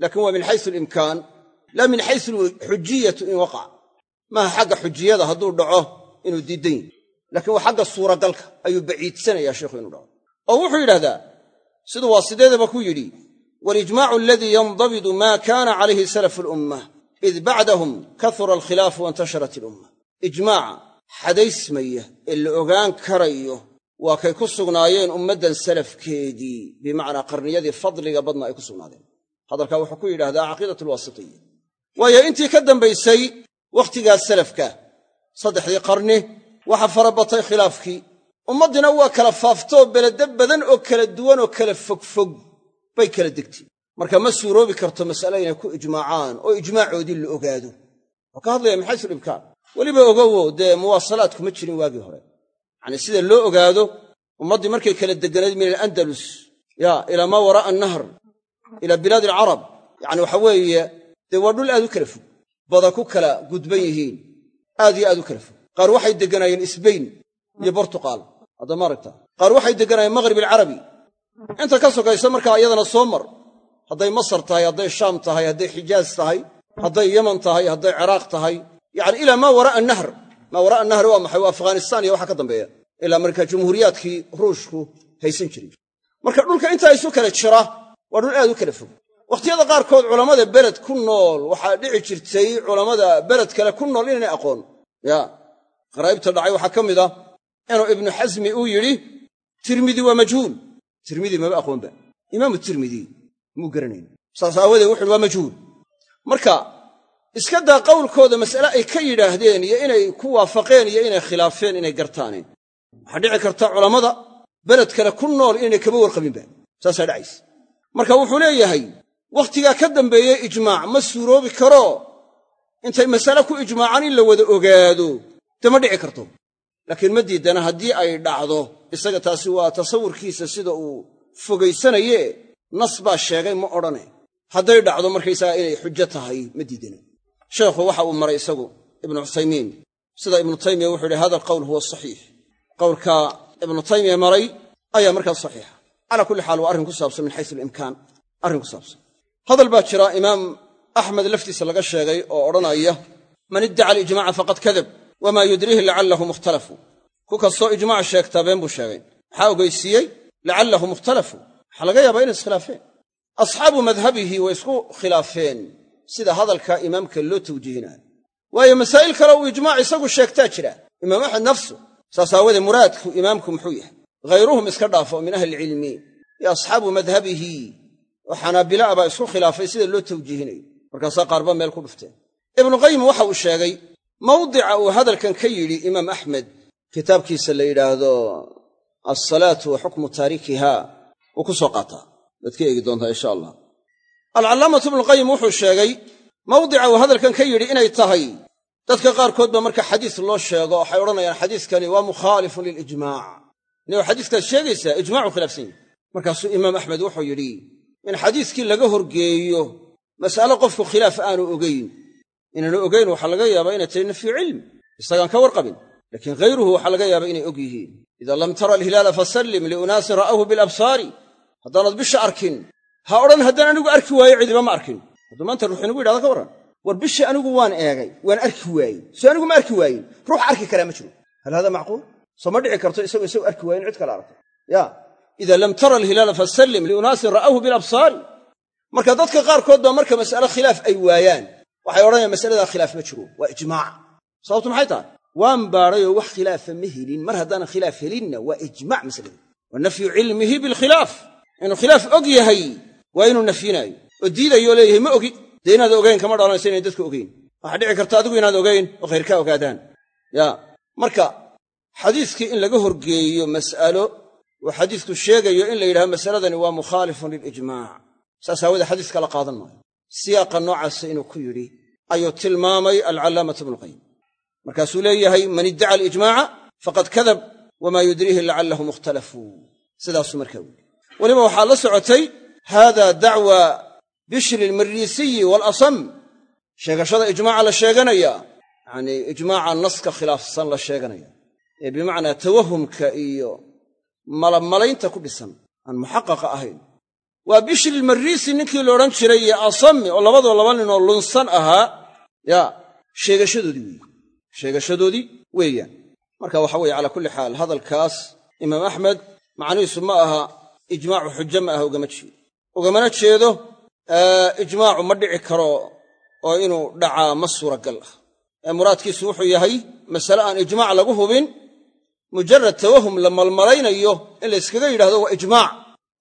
Laakiin waa min xaysu alimkaan laa min xaysu alxujiyatu in waqac maaha xagga xujiyada hadduu dhaco inuu diidan yahy lakiin waa xagga suuragalka ayuu baciidsanayaa sheikhu inuu dhaco. Oo wuxuu yidhahdaa siduu waa sideedaba ku yidhi walijmaacu aladii yandabidu maa kaana calayhi salafu alummah id bacdahum kahura alkhilaafu waintasharat ilumma ijmaaca xadaysmaya ee la ogaan karayo waa kay ku sugnaayeen ummaddan salafkeedii bimacnaa qarniyadii fadliga badna ay ku sugnaadeen. Hadalkaa wuxuu ku yidhahdaa caqiidat alwaasitiya waayo intii ka dambaysay wakhtigaas salafka saddexdii qarni waxa fara batay khilaafkii. Ummaddina waa kala faaftoo beleda badan oo kala duwan oo kala fogfog bay kala degtay. Marka ma suuroobi karto mas'ale inay ku ijmaacaan oo ijmaacoodii la ogaado. Wuxuu ka hadlaya min xaysu alimkaan weliba ogowo dee muwaasalaad kuma jirin waagii hore yacanii sida loo ogaado ummaddii markay kala deganayd min alandalus ya ilaa maa waraa'a annahr ilaa bilaadi alcarab yacni waxa weeye dee waa dhul aad u kala fog. Bada ku kala gudban yihiin. Aad iyo aad u kala fog. Qaar waxay degganaayeen isbayn iyo bortuqaal hadda ma aragta. Qaar waxay degganaayeen maghrib alcarabi inta ka sokaysa markaa iyadana soo mar. Hadday masar tahay hadday shaam tahay hadday xijaaz tahay hadday yaman tahay hadday ciraaq tahay. Yacni ilaa maa waraa'a nahr maa waraa'a nahri waa maxay? Waa afghanistaan iyo waxa ka dambeeya. Ilaa markaa jumhuuriyaadkii ruushku haysan jiray. Marka dhulka intaa isu kala jira waa dhul aad u kala fog. Wakhtiyada qaarkood culammada beled ku nool waxaa dhici jirtay culammada beled kale ku nool inaynay aqoon. Ya qaraa'ibta dhacay waxaa ka mid ah inuu ibnu xasmi uu yidhi tirmidi waa majhuul. Tirmidi maba aqoonba imaamu tirmidi muu garanayn. Saas aawadeed wuxuuhi waa majhuul. Marka iska daa qowlkooda mas'ale ay ka yidhaahdeen iyo inay ku waafaqeen iyo inay khilaafeen inay gartaaneen. Waxaa dhici karta culammada beled kale ku nool inaynay kaba warqabinba. Saasaa dhacaysa. Marka wuxuu leeyahay wakhtigaa ka dambeeyey ijmaac ma suuroobi karo. Intay masale ku ijmaacaan in la wada ogaado dee ma dhici karto. Laakiin ma diidana haddii ay dhacdo isaga taasi waa tasawurkiisa sida uu fogaysanaye. Nas baa sheegay ma odhane. Hadday dhacdo markaysagaa inay xujo tahay ma diidana sheekhu waxa uu maray isagu ibnu cuthaymiin. Sida ibnu taymiya wuxuu yidhi hada alqowl huwa saxiix. Qowlka ibnu taymiya maray ayaa markaas saxiixa. Calaa kulli xaal waa arrin ku saabsan min xaysu alimkaan arrin ku saabsan. Hadal baa jira imaam axmed laftiisa laga sheegay oo odhanaya man iddaca alijmaca faqad kadab wamaa yudriihi lacallahu mukhtalafu. Ku kastoo ijmaac sheegtaa been buu sheegay. Maxaa ogeysiiyey lacallahu mukhtalafu. Waxaa laga yaabaa inay iskhilaafeen. Asxaabu madhabihi way isku khilaafeen sida hadalka imaamka loo tawjiihinayo waayo masaa'il kale uu ijmaac isagu sheegtaa jira. Imaam axmed nafsu saas aawoodee muraadku imaamku muxuu yahay ghayruhum iska dhaafo min ahli ilcilmi iyo asxaabu madhabihi. Oo xanaabila'a baa isku khilaafay sida loo tawjiihinayo markaasaa qaarba meel ku dhufteen. Ibnuqayim waxa uu sheegay mawdica uu hadalkan ka yidhi imaam axmed kitaabkiisa la yidhaahdo alsalaatu wa xukmu taarikiha wuu ku soo qaataa. Waad ka eegi doontaa insha allah alcallaamatu ibnuqayim wuxuu sheegay mawdica uu hadalkan ka yidhi inay tahay dadka qaarkood ba marka xadiis loo sheego waxay odhanayaan xadiiskani waa mukhaalifun lilijmaac inuu xadiiskaas sheegaysaa ijmacu khilaafsan yahi markaasuu imaam axmed wuxuu yidhi in xadiiskii laga horgeeyo mas'ale qofku khilaaf aanu ogayn inaanu ogayn waxaa laga yaabaa inay tahay nafyu cilm isagaan ka warqabin. Laakiin hayruhu waxaa laga yaabaa inay og yihiin. Idaa lam tara alhilaala fasallim liunaasin ra'awhu bilabsaari. Haddaanad bisha arkin ha odhan haddaan anigu arki waayo cidiba ma arkin. Hadduu maanta ruux inagu yidhahda ka warran. War bisha anigu waan eegay waan arki waayey. Soo anigu ma arki waayin. Ruux arki karaa ma jiro. Hal hada macquul? Soo ma dhici karto isagoo isagu arki waayin cid kale aragtay ya. Idaa lam tara alhilaala fasallim liunaasin ra'awhu bilabsaari marka dadka qaarkood baa marka mas'ale khilaaf ay waayaan. Waxay odhanayaan masaladaa khilaaf ma jiro. Waa ijmaac sababtu maxay tahay? Waan baadhayoo wax khilaafa ma helin. Mar haddaanan khilaaf helinna waa ijmac masalada wa nafyu cilmihi bilkhilaaf inuu khilaaf og yahay waa inuu nafyinaayo. Oo diidayoo leeyahay ma ogi. Dee inaad ogayn kama dhalanayso inay dadka ogayn waxaa dhici karta adigu inaad ogayn oo khayrkaa ogaadaan. Ya marka xadiiskii in laga horgeeyo mas'alo uu xadiisku sheegayo in la yidhahdo masaladani waa mukhaalifun lilijmaac saas aawoodee xadiiska la qaadan maayo. Siyaaqa noocaasa inuu ku yidhi ayuu tilmaamay alcallaamatu ibnuqayim markaasuu leeyahay man iddaca alijmaaca faqad kadab wamaa yudriihi lacallahu mukhtalafuu sidaasuu markaa wili weliba waxaa la socotay haada dacwa bishri almariisiyi waalasam sheegashada ijmaaca la sheeganaya yacnii ijmaaca naska khilaafsan la sheeganaya ee bimacnaa tawahumka iyo malamalaynta ku dhisan aan muxaqaqa ahayn. Waa bishri lmarriisi ninkii la odhan jiray iyo asami oo labadoo laba ninoo lunsan ahaa yaa sheegashadoodii weeye sheegashadoodii weeyaan. Marka waxa weeye calaa kulli xaal hadalkaas imaam axmed macnihiisu ma aha ijmaacu xujo ma aha ugama jeedo ugamana jeedo ijmaacu ma dhici karo oo inuu dhacaa ma suuragal. Ah ee muraadkiisu wuxuu yahay masale aan ijmaac lagu hubin mujarad tawahum la malmalaynayo in la yskaga yidhahdo waa ijmaac.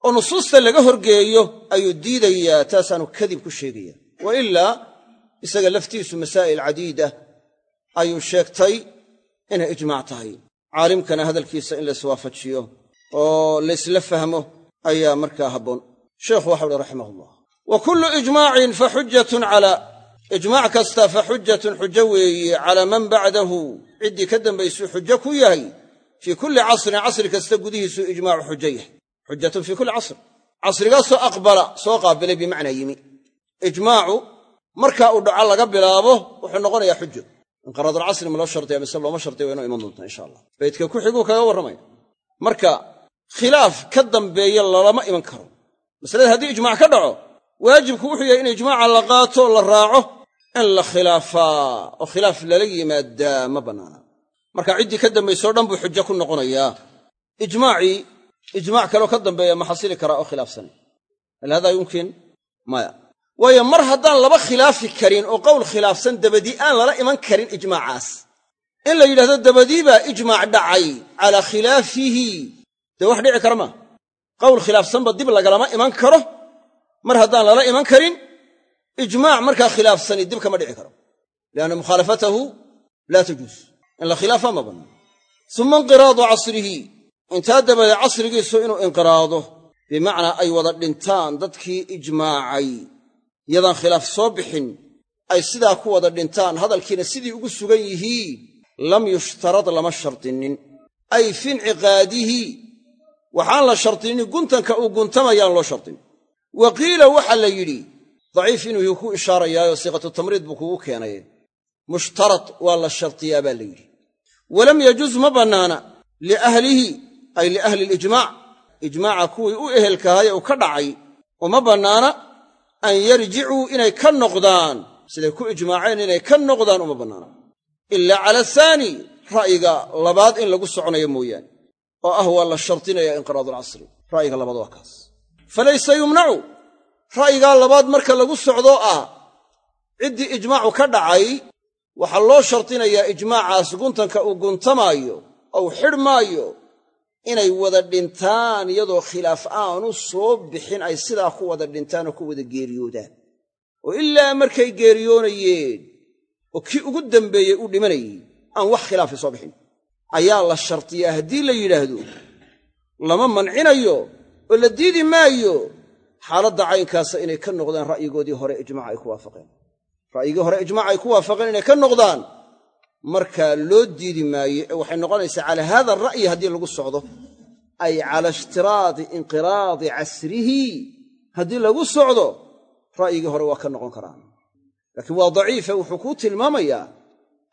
Oo nusuusta laga horgeeyo ayuu diidayaa taasaanu kadib ku sheegaya wa ilaa isaga laftiisu masaa'il cadiida ayuu sheegtay inay ijmaac tahay. Caalimkana hadalkiisa in laiswaafajiyo oo laysla fahmo ayaa markaa habboon sheekhu waxau uhi raximah ullah wa kullu ijmaacin fa xujjatun calaa ijmaac kasta fa xujjatun xujo weeye calaa man bacdahu. Ciddii ka dambaysuu xujo ku yahay fii kulli casrin casri kasta gudihiisuu ijmaacu xujo yahay. Xujatun fii kulli casr. Casrigaasoo aqbala soo qaabilay bimacnaa yimi. Ijmaacu markaa uu dhaco laga bilaabo wuxuu noqonayaa xujo inqiraadulcasri ma loo shardiya mise looma shardiya inoo iman doontaa insha allah. Baydka ku xiguu kaga warramaya marka khilaaf ka dambeeya lalama iman karo masalada haddii ijmaac ka dhaco waajibku wuxuu yahay in ijmaaca la qaato la raaco in la khilaafaa oo khilaaf lala yimaadaa ma bannaana. Marka ciddii ka dambaysoo dhan buu xujo ku noqonayaa. Ijmaacii ijmaac kaleo ka dambeeya ma xasili karaa oo khilaafsanay hal haadaa yumkin maya. Waayo mar haddaan laba khilaafi karin oo qowl khilaafsan dabadii aan lala iman karin ijmaacaas. In la yidhahdo dabadii baa ijmaac dhacay calaa khilaafihi. Dee wax dhici kara maa qowl khilaafsanba dib lagalama iman karo. Mar haddaan lala iman karin ijmaac markaa khilaafsani dib kama dhici karo. Lianna mukhaalafatahu laa tajuus in la khilaafa ma bannaan suma inqiraadu casrihi. Intaa dabadeed casrigiisu inuu inqiraado. Bimacnaa ay wada dhintaan dadkii ijmaacay. Yadaan khilaaf soo bixin ay sidaa ku wada dhintaan hadalkiina sidii ugu sugan yihiin lam yushtarad lama shardinin. Ay fi inciqaadihi waxaan la shardinin guntanka uu guntamayaan loo shardin wa qiila waxa la yidhi daciif inuu ku ishaarayaayo siiqatu tamriid buu kugu keenay. Mushtarad waa la shardiyaa baa la yidhi. Walam yajuz ma bannaana liahlihi ay liahli lijmaac ijmaaca kuwii u ehelkahaye uu ka dhacay uma bannaana an yarjicuu inay ka noqdaan siday ku ijmaaceen inay ka noqdaan uma bannaana. Ilaa cala ahaani ra'yiga labaad in lagu soconayo mooyaane oo ah waa la shardinaya inqiraadu alcasri. Ra'yiga labaad waa kaas. Falaysa yumnacu. Ra'yigaa labaad marka lagu socdoo ah ciddii ijmaacu ka dhacay waxaa loo shardinayaa ijmaacaas guntanka uu guntamaayo ou xidhmaayo inay wada dhintaan iyadoo khilaaf aanu soo bixin ay sidaa ku wada dhintaan oo ku wada geeriyoodaan. Oo ilaa markay geeriyoonayeen oo kii ugu dambeeyey u dhimanayey aan wax khilaafi soo bixin ayaa la shardiyaa haddii la yidhaahdo. Lama mancinayo oo la diidi maayo. Xaaladda caynkaasa inay ka noqdaan ra'yigoodii hore ijmaaca ay ku waafaqeen. Ra'yigii hore ijmaaca ay ku waafaqeen inay ka noqdaan. Markaa loo diidi maayo ee waxay noqonaysaa calaa haada ara'yi haddii lagu socdo. Ay cala ishtiraadi inqiraadi casrihi. Haddii lagu socdo ra'yigii hore waa ka noqon karaan. Laakiin waa daciife wuxuu kuu tilmaamayaa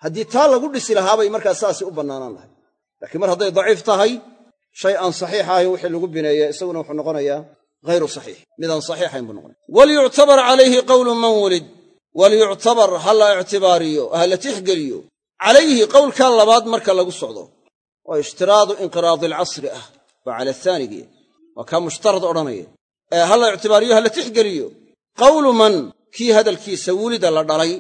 haddii taa lagu dhisi lahaabay markaa saasay u bannaanaan lahay laakiin mar hadday daciif tahay shay aan saxiix ahayn wixii lagu bineeya isaguna wuxuu noqonayaa hayru saxiix. Midaan saxiixayn buu noqonaya. Walyuctabar calayhi qowlu man wulid. Walyuctabar ha la ictibaariyo ha la tixgeliyo. Calayhi qowlkaa labaad marka lagu socdo. Oo ishtiraadu inqiraadi alcasri ah waa cala ahaanigii waa kaa mushtarad odhanaya. Ee ha la ictibaariyo ha la tixgeliyo. Qowlu man kii hadalkiisa wulida la dhalay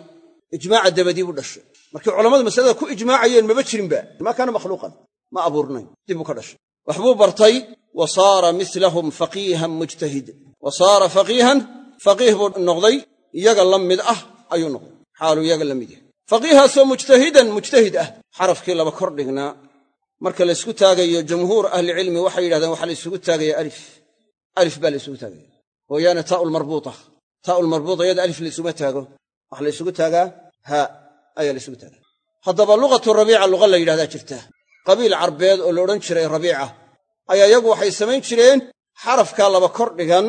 ijmaaca dabadii buu dhashay markii culammadu masalada ku ijmaacayeen maba jirinba maa kaana makhluuqan. Ma abuurnayn. Dib buu ka dhashay. Waxbuu bartay wa saara milahum faqiihan mujtahid. Wa saara faqiihan faqiih buu noqday. Iyaga la mid ah ayuu noqday. Xaaluu iyaga la mid yahay. Faqiihaasoo mujtahidan mujtahid ah. Xarafkii laba kor dhignaa marka laysku taagayo jamhuur ahlicilmi waxay yidhahdeen waxaa laysugu taagaya alif. Alif baa laysugu taagaya. Hooyaane taa'ulmarbuuta taa'ulmarbuuta iyada alif laysuma taago. Waxa laysugu taagaa? Haa ayaa laysugu taagaa haddaba luqatu rabiica luqa la yidhahdaa jirta. Qabiil carbeed oo la odhan jiray rabiica ayaa iyagu waxay samayn jireen xarafkaa laba kor dhigan.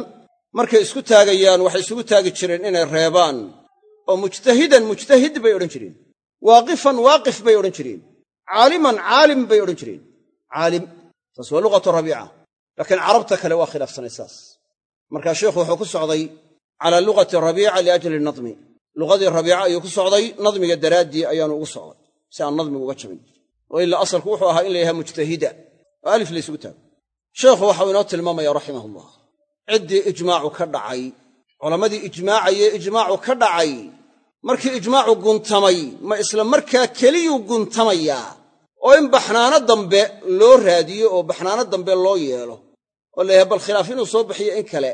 Markay isku taagayaan waxay isugu taagi jireen inay reebaan. Oo mujtahidan mujtahid bay odhan jireen. Waaqifan waaqif bay odhan jireen. Caaliman caalim bay odhan jireen. Caalim taas waa luqatu rabiica. Laakiin carabta kale waa khilaafsanay saas markaa sheikhu wuxuu ku socday calaa luqati rabiica liajli nadmi luqadii rabiica ayuu ku socday nadmiga daraaddii ayaanu ugu socday si aan nadmigu uga jabin. Oo ilaa asalku wuxuu ahaa in la yahay mujtahida oo alif laysugu taago sheekhu waxau inoo tilmaamaya raximahullah ciddii ijmaacu ka dhacay culammadii ijmaacayee ijmaacu ka dhacay markii ijmaacu guntamay ma isla markaa keliyuu guntamayaa? Oo in baxnaano dambe loo raadiyo oo baxnaano dambe loo yeelo oo la yahay bal khilaaf inuu soo baxiyo in kale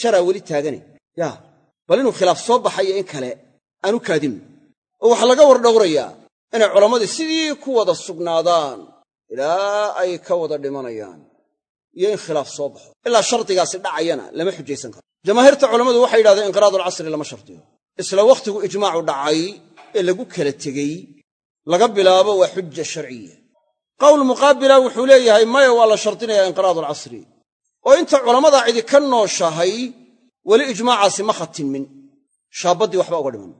jaraa weli taagane yaa bal inuu khilaaf soo baxayo in kale aanu kaadinno oo waxaa laga war dhowrayaa inay culammadii sidii ku wada sugnaadaan ilaa ay ka wada dhimanayaan iyo in khilaaf soo baxo. Ilaa shardigaasi dhacayana lama xujaysan karo. Jamaahiirta culammadu waxay yidhahdeen inqiraadulcasri lama shardiyo. Isla wakhtigu ijmaacu dhacay ee lagu kala tegey laga bilaabo waa xuja sharciya. Qowl muqaabila wuxuu leeyahay maya waa la shardinayaa inqiraadulcasri oo inta culammadaa cidi ka nooshahay weli ijmaacaasi ma khatinmin shaabaddii waxba uga dhiman.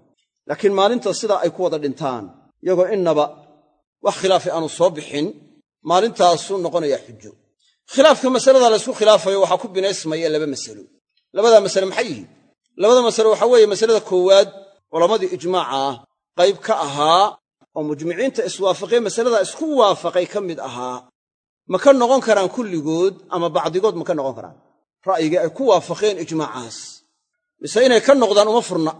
Laakiin maalinta sidaa ay ku wada dhintaan iyagoo innaba wax khilaafi aanu soo bixin maalintaasuu noqonayaa xujo khilaafka masalada laysku khilaafayo waxaa ku binaysmaya laba masalo. Labadaa masale maxay yihiin? Labada masale waxaa weeye masalada koowaad culammadii ijmaaca qayb ka ahaa oo mujmiciinta iswaafaqee masaladaa isku waafaqay ka mid ahaa ma ka noqon karaan kulligood ama bacdigood ma ka noqon karaan ra'yigii ay ku waafaqeen ijmaacaas. Mise inay ka noqdaan uma furna.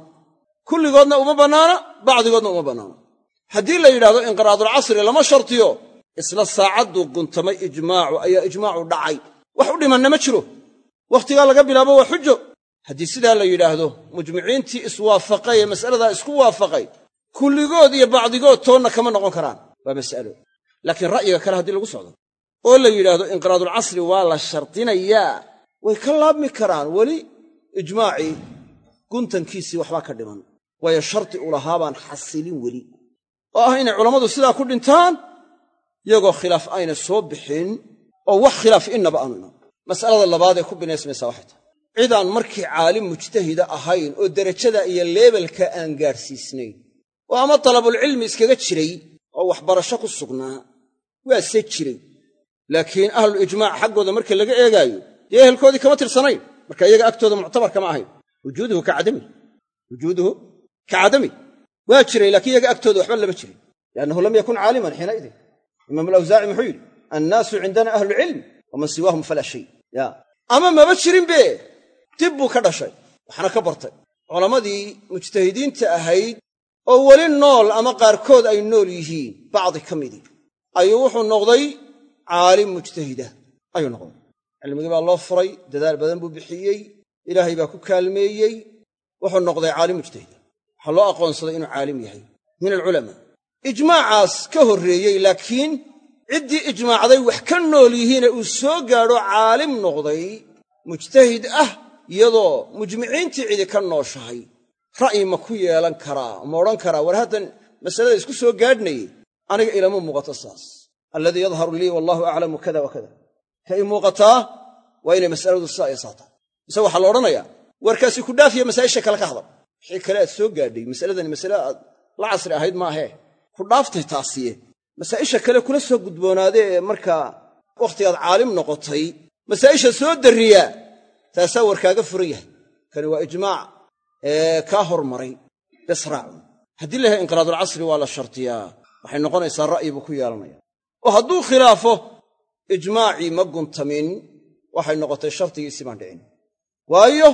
Kulligoodna uma bannaana bacdigoodna uma bannaana haddii la yidhahdo inqiraadulcasri lama shartiyo isla saacadduu guntamay ijmaacu ayaa ijmaacu dhacay. Wax u dhimanna ma jiro. Wakhtigaa laga bilaabo waa xujo. Haddii sidaa la yidhaahdo mujmiciintii iswaafaqay ee mas'aladaa isku waafaqay kulligood iyo bacdigood toonna kama noqon karaan. Waa mas'alo. Laakiin ra'yiga kale haddii lagu socdo. Oo la yidhaahdo inqiraadulcasri waa la shardinayaa way ka laabmi karaan weli ijmaacii guntankiisii waxbaa ka dhiman. waayo shardi u lahaabaan xasilin weli. oo ah inay culammadu sidaa ku dhintaan iyagoo khilaaf ayna soo bixin oo wax khilaaf innaba aanu iman. Mas'alada labaad ee ku binaysmaysaa waxay tahay cidaan markii caalim mujtahida ahayn oo derajada iyo leebelka aan gaadhsiisnayn oo ama dalabulcilmi iskaga jiray oo waxbarasho ku sugnaa waase jiray. Laakiin ahlulijmaac xaggooda marka laga eegaayo dee ehelkoodii kama tirsanayn. Marka iyaga agtooda muctabar kama ahayn. Wujuuduhu ka cadami. Wujuuduhu ka cadami. Waa jiray laakiin iyaga agtooda waxba lama jirin. Liannahu lam yakun caaliman xiinaidin imaam alawsaaci muxuu yidhi annaasu cindana ahlucilm waman siwaahum falaa shay. Ya. Ama maba jirinbe dib buu ka dhashay. Waxna ka bartay. Culammadii mujtahidiinta ahayd oo weli nool ama qaarkood ay nool yihiin bacdi ka midii ayuu wuxuu noqday caalim mujtahida. Ayuu noqday cilmigii baa loo furay dadaal badan buu bixiyey ilaahay baa ku kaalmeeyey wuxuu noqday caalim mujtahida waxaa loo aqoonsaday inuu caalim yahay. Min alculamaa. Ijmaacaas ka horreeyey laakiin ciddii ijmaacday wax ka nool yihiine uu soo gaadho caalim noqday mujtahid ah iyadoo mujmiciintii cidi ka nooshahay. Ra'yi ma ku yeelan karaa ma odhan karaa war haddan masalada isku soo gaadhnayey aniga ilama muuqato saas. Alladii yadharu lii wallaahu aclamu kada wa kada ka muuqataa waa inay mas'aladu sidaa iyo saataa mise waxaa la odhanayaa warkaasi ku dhaafiya masaa'isha kale ka hadal. Wixii kale aad soo gaadhay masaladani masale aad la casri ahayd maahee ku dhaaftay taasiye masaa'isha kale kula soo gudboonaadee ee markaa wakhtigaad caalim noqotay masaa'isha soo darriyaa taasaa warkaaga furan yahay. Kani waa ijmaac ee kaa hormaray besraacun haddii la inqiraadulcasri waa la shartiyaa waxay noqonaysaa ra'yi buu ku yeelanaya oo hadduu khilaafo ijmaacii ma guntamin waxay noqotay shardigiisii baan dhicin. Waayo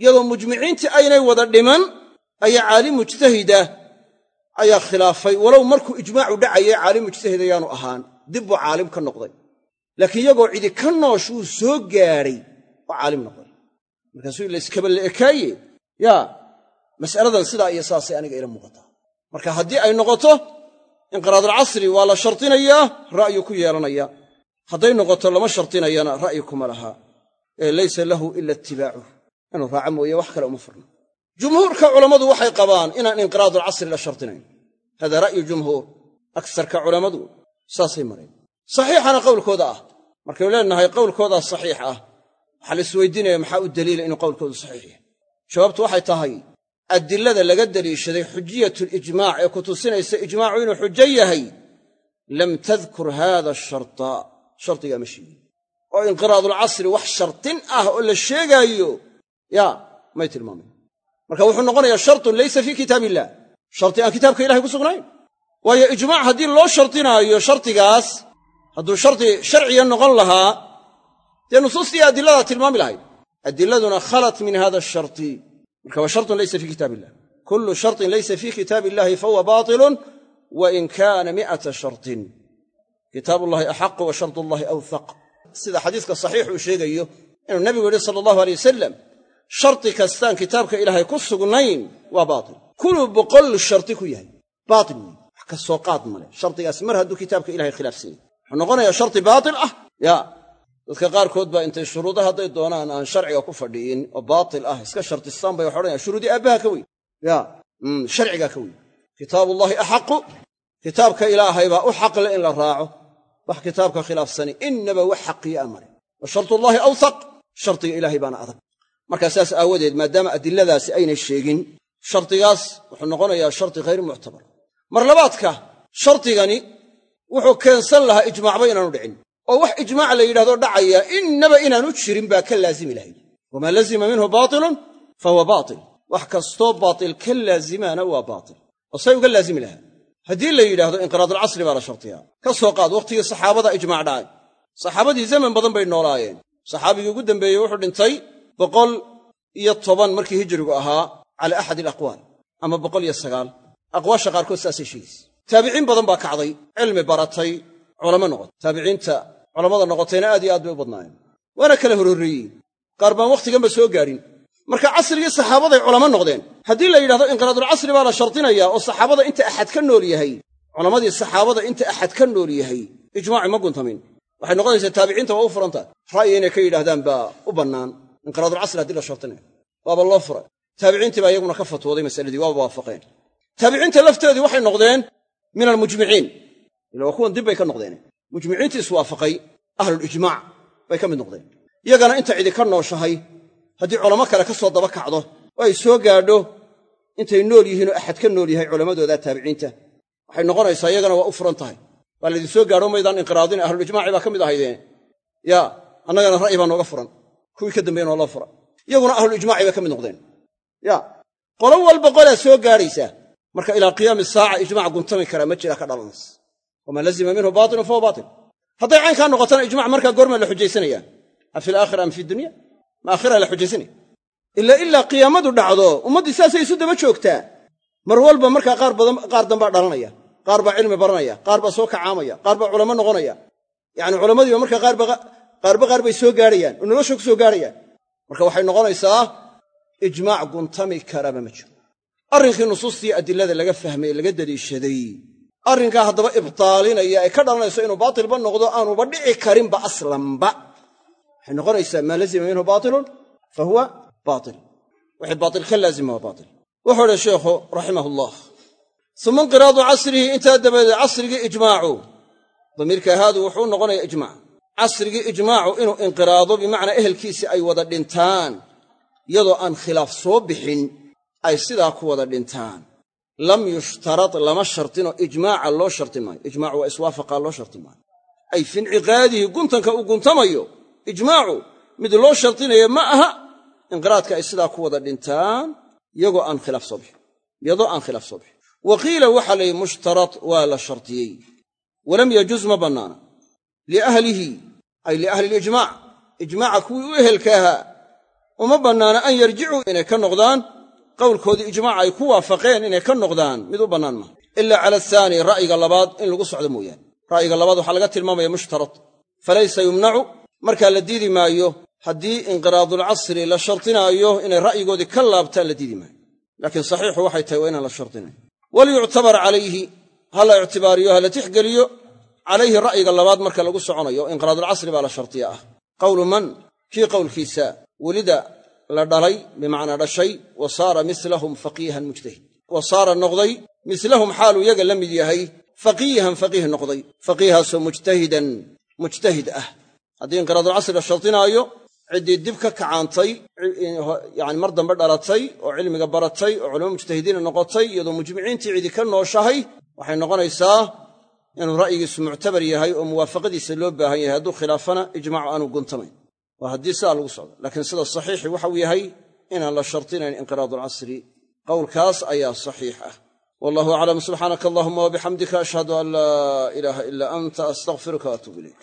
iyadoo mujmiciintii aynay wada dhiman ayaa caalim mujtahida ayaa khilaafay. Walow markuu ijmaacu dhacayay caalim mujtahid ayaanu ahaan dib buu caalim ka noqday. Laakiin iyagoo cidi ka noosh wuu soo gaadhay oo caalim noqday. Markaasuu layskaba la ekaaye? Yaa mas'aladan sidaa iyo saasay aniga ila muuqataa marka haddii ay noqoto inqiraadulcasri waa la shardinayaa ra'yu ku yeelanaya hadday noqoto lama shardinayana ra'yi kuma laha. Ee laysa lahu ila itibaacuh inuu raaco mooye wax kale uma furna jumhuurka culammadu waxay qabaan inaan inqiraadulcasri la shardinayn hada ra'yu jumhuur agsarka culammadu saasay mareen. Saxiixana qowlkooda ah. Markaynu leenahay qowlkoodaa saxiix ah. Waxaa la isweydiinaya maxaa u daliila inuu qowlkoodu saxiix yahay? Jawaabtu waxay tahay adilada laga deliishaday xujiyatulijmaac ee ku tusinaysa ijmaacu inuu xujo yahay lam tadkur haada asharta shardigaa ma sheegin. Oo inqiraadulcasri wax shardin ah oo la sheegaayo. Yaa may tilmaamayn marka wuxuu noqonayaa shartun laysa fii kitaab illah shardi aan kitaabka ilahay ku sugnayn. Waayo ijmaac haddii loo shardinaayo shardigaas hadduu shardi sharciya noqon lahaa dee nusuustii adilladaa tilmaami lahayd. Adiladuna khalat min hada asharti marka waa shartun laysa fii kitaab illah kullu shartin laysa fii kitaab illahi fahuwa baatilun wain kaana mi'ata shartin kitaabullahi axaqu wa shardullahi awthaq. Sida xadiiska saxiix uu sheegayo inuu nabigu yidhi sala allahu alay wasalam shardi kastaan kitaabka ilaahay ku sugnayn waa baatil. Kuluu boqol shardi ku yahay. Baatil wey wax ka soo qaad male shardigaas mar hadduu kitaabka ilahay khilaafsan yahy wuxuu noqonayaa shardi baatil ah. Ya dadka qaarkood baa intay shuruuda hadday doonaan aan sharciga ku fadhiyin oo baatil ah iska shartistaan bay wax odhanayaan shuruudii aabbaha ka weyn. Ya sharcigaa ka weyn. Kitaabullaahi axaqu. Kitaabka ilaahay baa u xaqle in la raaco wax kitaabka khilaafsani innaba wax xaqiya a male wa shartullaahi awthaq shardiga ilaahay baana adag. Markaa saas aawadeed maadaama adiladaasi aynay sheegin shardigaas wuxuu noqonayaa shardi hayr muctabar. Mar labaadka shardigani wuxuu keensan lahaa ijmaacba inaanu dhicin oo wax ijmaac la yidhahdo dhacaya innaba inaanu jirin baa ka laazimi lahayd wamaa lazima minhu baatilun fa huwa baatil. Wax kastoo baatil ka laazimaana waa baatil oo say uga laazimi lahaa haddii la yidhaahdo inqiraadulcasri baa la shartiyaa ka soo qaad wakhtigii saxaabada ijmaac dhacay saxaabadii zaman badan bay noolaayeen. Saxaabigii ugu dambeeyey wuxuu dhintay boqol iyo toban markii hijrigu ahaa cala axadi alaqwaal ama boqol iyo sagaal. Aqwaasha qaarkood saasay sheegaysa taabiciin badan baa kacday cilmi baratay culamo noqotay. Taabiciinta culammada noqotayna aad iyo aad bay u badnaayeen. Waana kala hororreeyey qaar baan wakhtiganba soo gaadhin marka casrigii saxaabaday culamo noqdeen. Haddii la yidhahdo inqiraadulcasri baa la shardinayaa oo saxaabada inta axad ka nool yahay. Culammadii saxaabada inta axad ka nool yahay. Ijmaaci ma guntamin. Waxay noqonaysaa taabiciinta waa u furantahay ra'yi inay ka yidhahdaan baa u bannaan. Inqiraadulcasri haddii la shardinayo. Waaba loo furay. Taabiciintii baa iyaguna ka fatwooday masaladii waaba waafaqeen. Taabiciinta lafteedii waxay noqdeen min almujmiciin ila waa kuwan dib bay ka noqdeen. Mujmiciintii iswaafaqay ahlulijmaac bay ka mid noqdeen. Iyagana inta cidi ka nooshahay haddii culamo kale ka soo daba kacdo oo ay soo gaadho intay nool yihiin oo axad ka nool yahay culammadooda taabiciinta waxay noqonaysaa iyagana waa u furan tahay. Waa laydin soo gaadho maydaan inqiraadin ahlulijmaaci baa ka mid ahaydeen yaa annagana ra'yi baa nooga furan. Kuwii ka dambeeyena waa loo furan. Iyaguna ahlulijmaaci bay ka mid noqdeen. Ya qolo walba qolaa soo gaadhaysaa marka ilaa qiyaami saaca ijmac guntami karaa ma jira ka dhalanaysa wamaa lazima minhu baatilun fahuwa baatil. Hadday caynkaa noqotana ijmac markaa goormaa la xujaysanaya. A fi am fi dunya ma aakhira la xujaysanaya ila ilaa qiyaamadu dhacdo ummaddii saasay isu daba joogtaa. Mar walba markaa qaar dambaa dhalanaya qaar baa cilmi baranaya qaar baa soo kacaamaya qaar baa culamo noqonaya. Yacni culammadiiba markaa qaarba qaar bay soo gaadhayaan oo nolosha ku soo gaadhayaan marka waxay noqonaysaa ijmaac guntami karaba ma jiro. Arrinkii nusuustii adilada laga fahmay laga daliishaday arrinkaa haddaba ibtaalinaya ay ka dhalanayso inuu baatilba noqdo aanuba dhici karinba aslanba waxay noqonaysaa maa lazima minhu baatilun? Fa huwa baatil. Wixii baatil ka laazima waa baatil. Wuxuu idhi sheikhu raximah ullah uma inqiraadu casrihi intaa dabadeed casrigii ijmaacu. Damiirka haadu wuxuu noqonaya ijmaac casrigii ijmaacu inuu inqiraado bimacnaa ehelkiisii ay wada dhintaan iyadoo aan khilaaf soo bixin ay sidaa ku wada dhintaan. Lam yushtarad lama shardinoo ijmaaca loo sharti maayo. Ijmaacu waa iswaafaqaa loo sharti maayo. Ay fi inciqaadihi guntanka uu guntamayo ijmaacu mid loo shardinayo ma aha inqiraadka ay sidaa ku wada dhintaan iyagoo aan khilaaf soo bixin iyadoo aan khilaaf soo bixin. Wa qiila waxaa la yidhi mushtarad waa la shardiyey walam yajuz ma bannaana. Liahlihi ay liahli lijmaac ijmaaca kuwii u ehelka ahaa uma bannaana an yarjicuu inay ka noqdaan. Qowlkoodii ijmaaca ay ku waafaqeen inay ka noqdaan mid u bannaan maaha. Ila cala ahaani ra'yiga labaad in lagu socdo mooyaane. Ra'yiga labaad waxaa laga tilmaamaya mushtarad falaysa yumnacu markaa la diidi maayo haddii inqiraadulcasri la shardinaayo inay ra'yigoodii ka laabtaan la diidi maayo. Laakiin saxiixu waxay tahay waa inaan la shardinayn waliyuctabar calayhi ha la ictibaariyo ha la tixgeliyo calayhi ra'yiga labaad marka lagu soconayo inqiraadulcasri baa la shardiya ah. Qowlu man? Kii qowlkiisa welida la dhalay bimacnaa dhashay wa saara mislahum faqiihan mujtahid. Wa saara noqday mislahum xaaluu yaga la mid yahay faqiihan faqiih noqday faqiihaasoo mujtahidan mujtahid ah haddii inqiraadulcasri la shardinaayo ciddii dib ka kacaantay yani mar dambe dhalatay oo cilmiga baratay oo culamo mujtahidiina noqotay iyadoo mujmiciintii cidi ka nooshahay waxay noqonaysaa inuu ra'yigiisu muctabar yahay oo muwaafaqadiisa loo baahan yahay. Hadduu khilaafana ijmaacu aanu guntamayn waa haddii sidaa lagu socdo. Laakiin sida saxiixi waxau yahay inaan la shartinayn inqiraadu alcasri qowlkaas ayaa saxiix ah. Wallahu aclam. Subxaanaka allahuma wabixamdika ashhadu an laa ilaaha ilaa anta astaqfiruka waatuub ilayk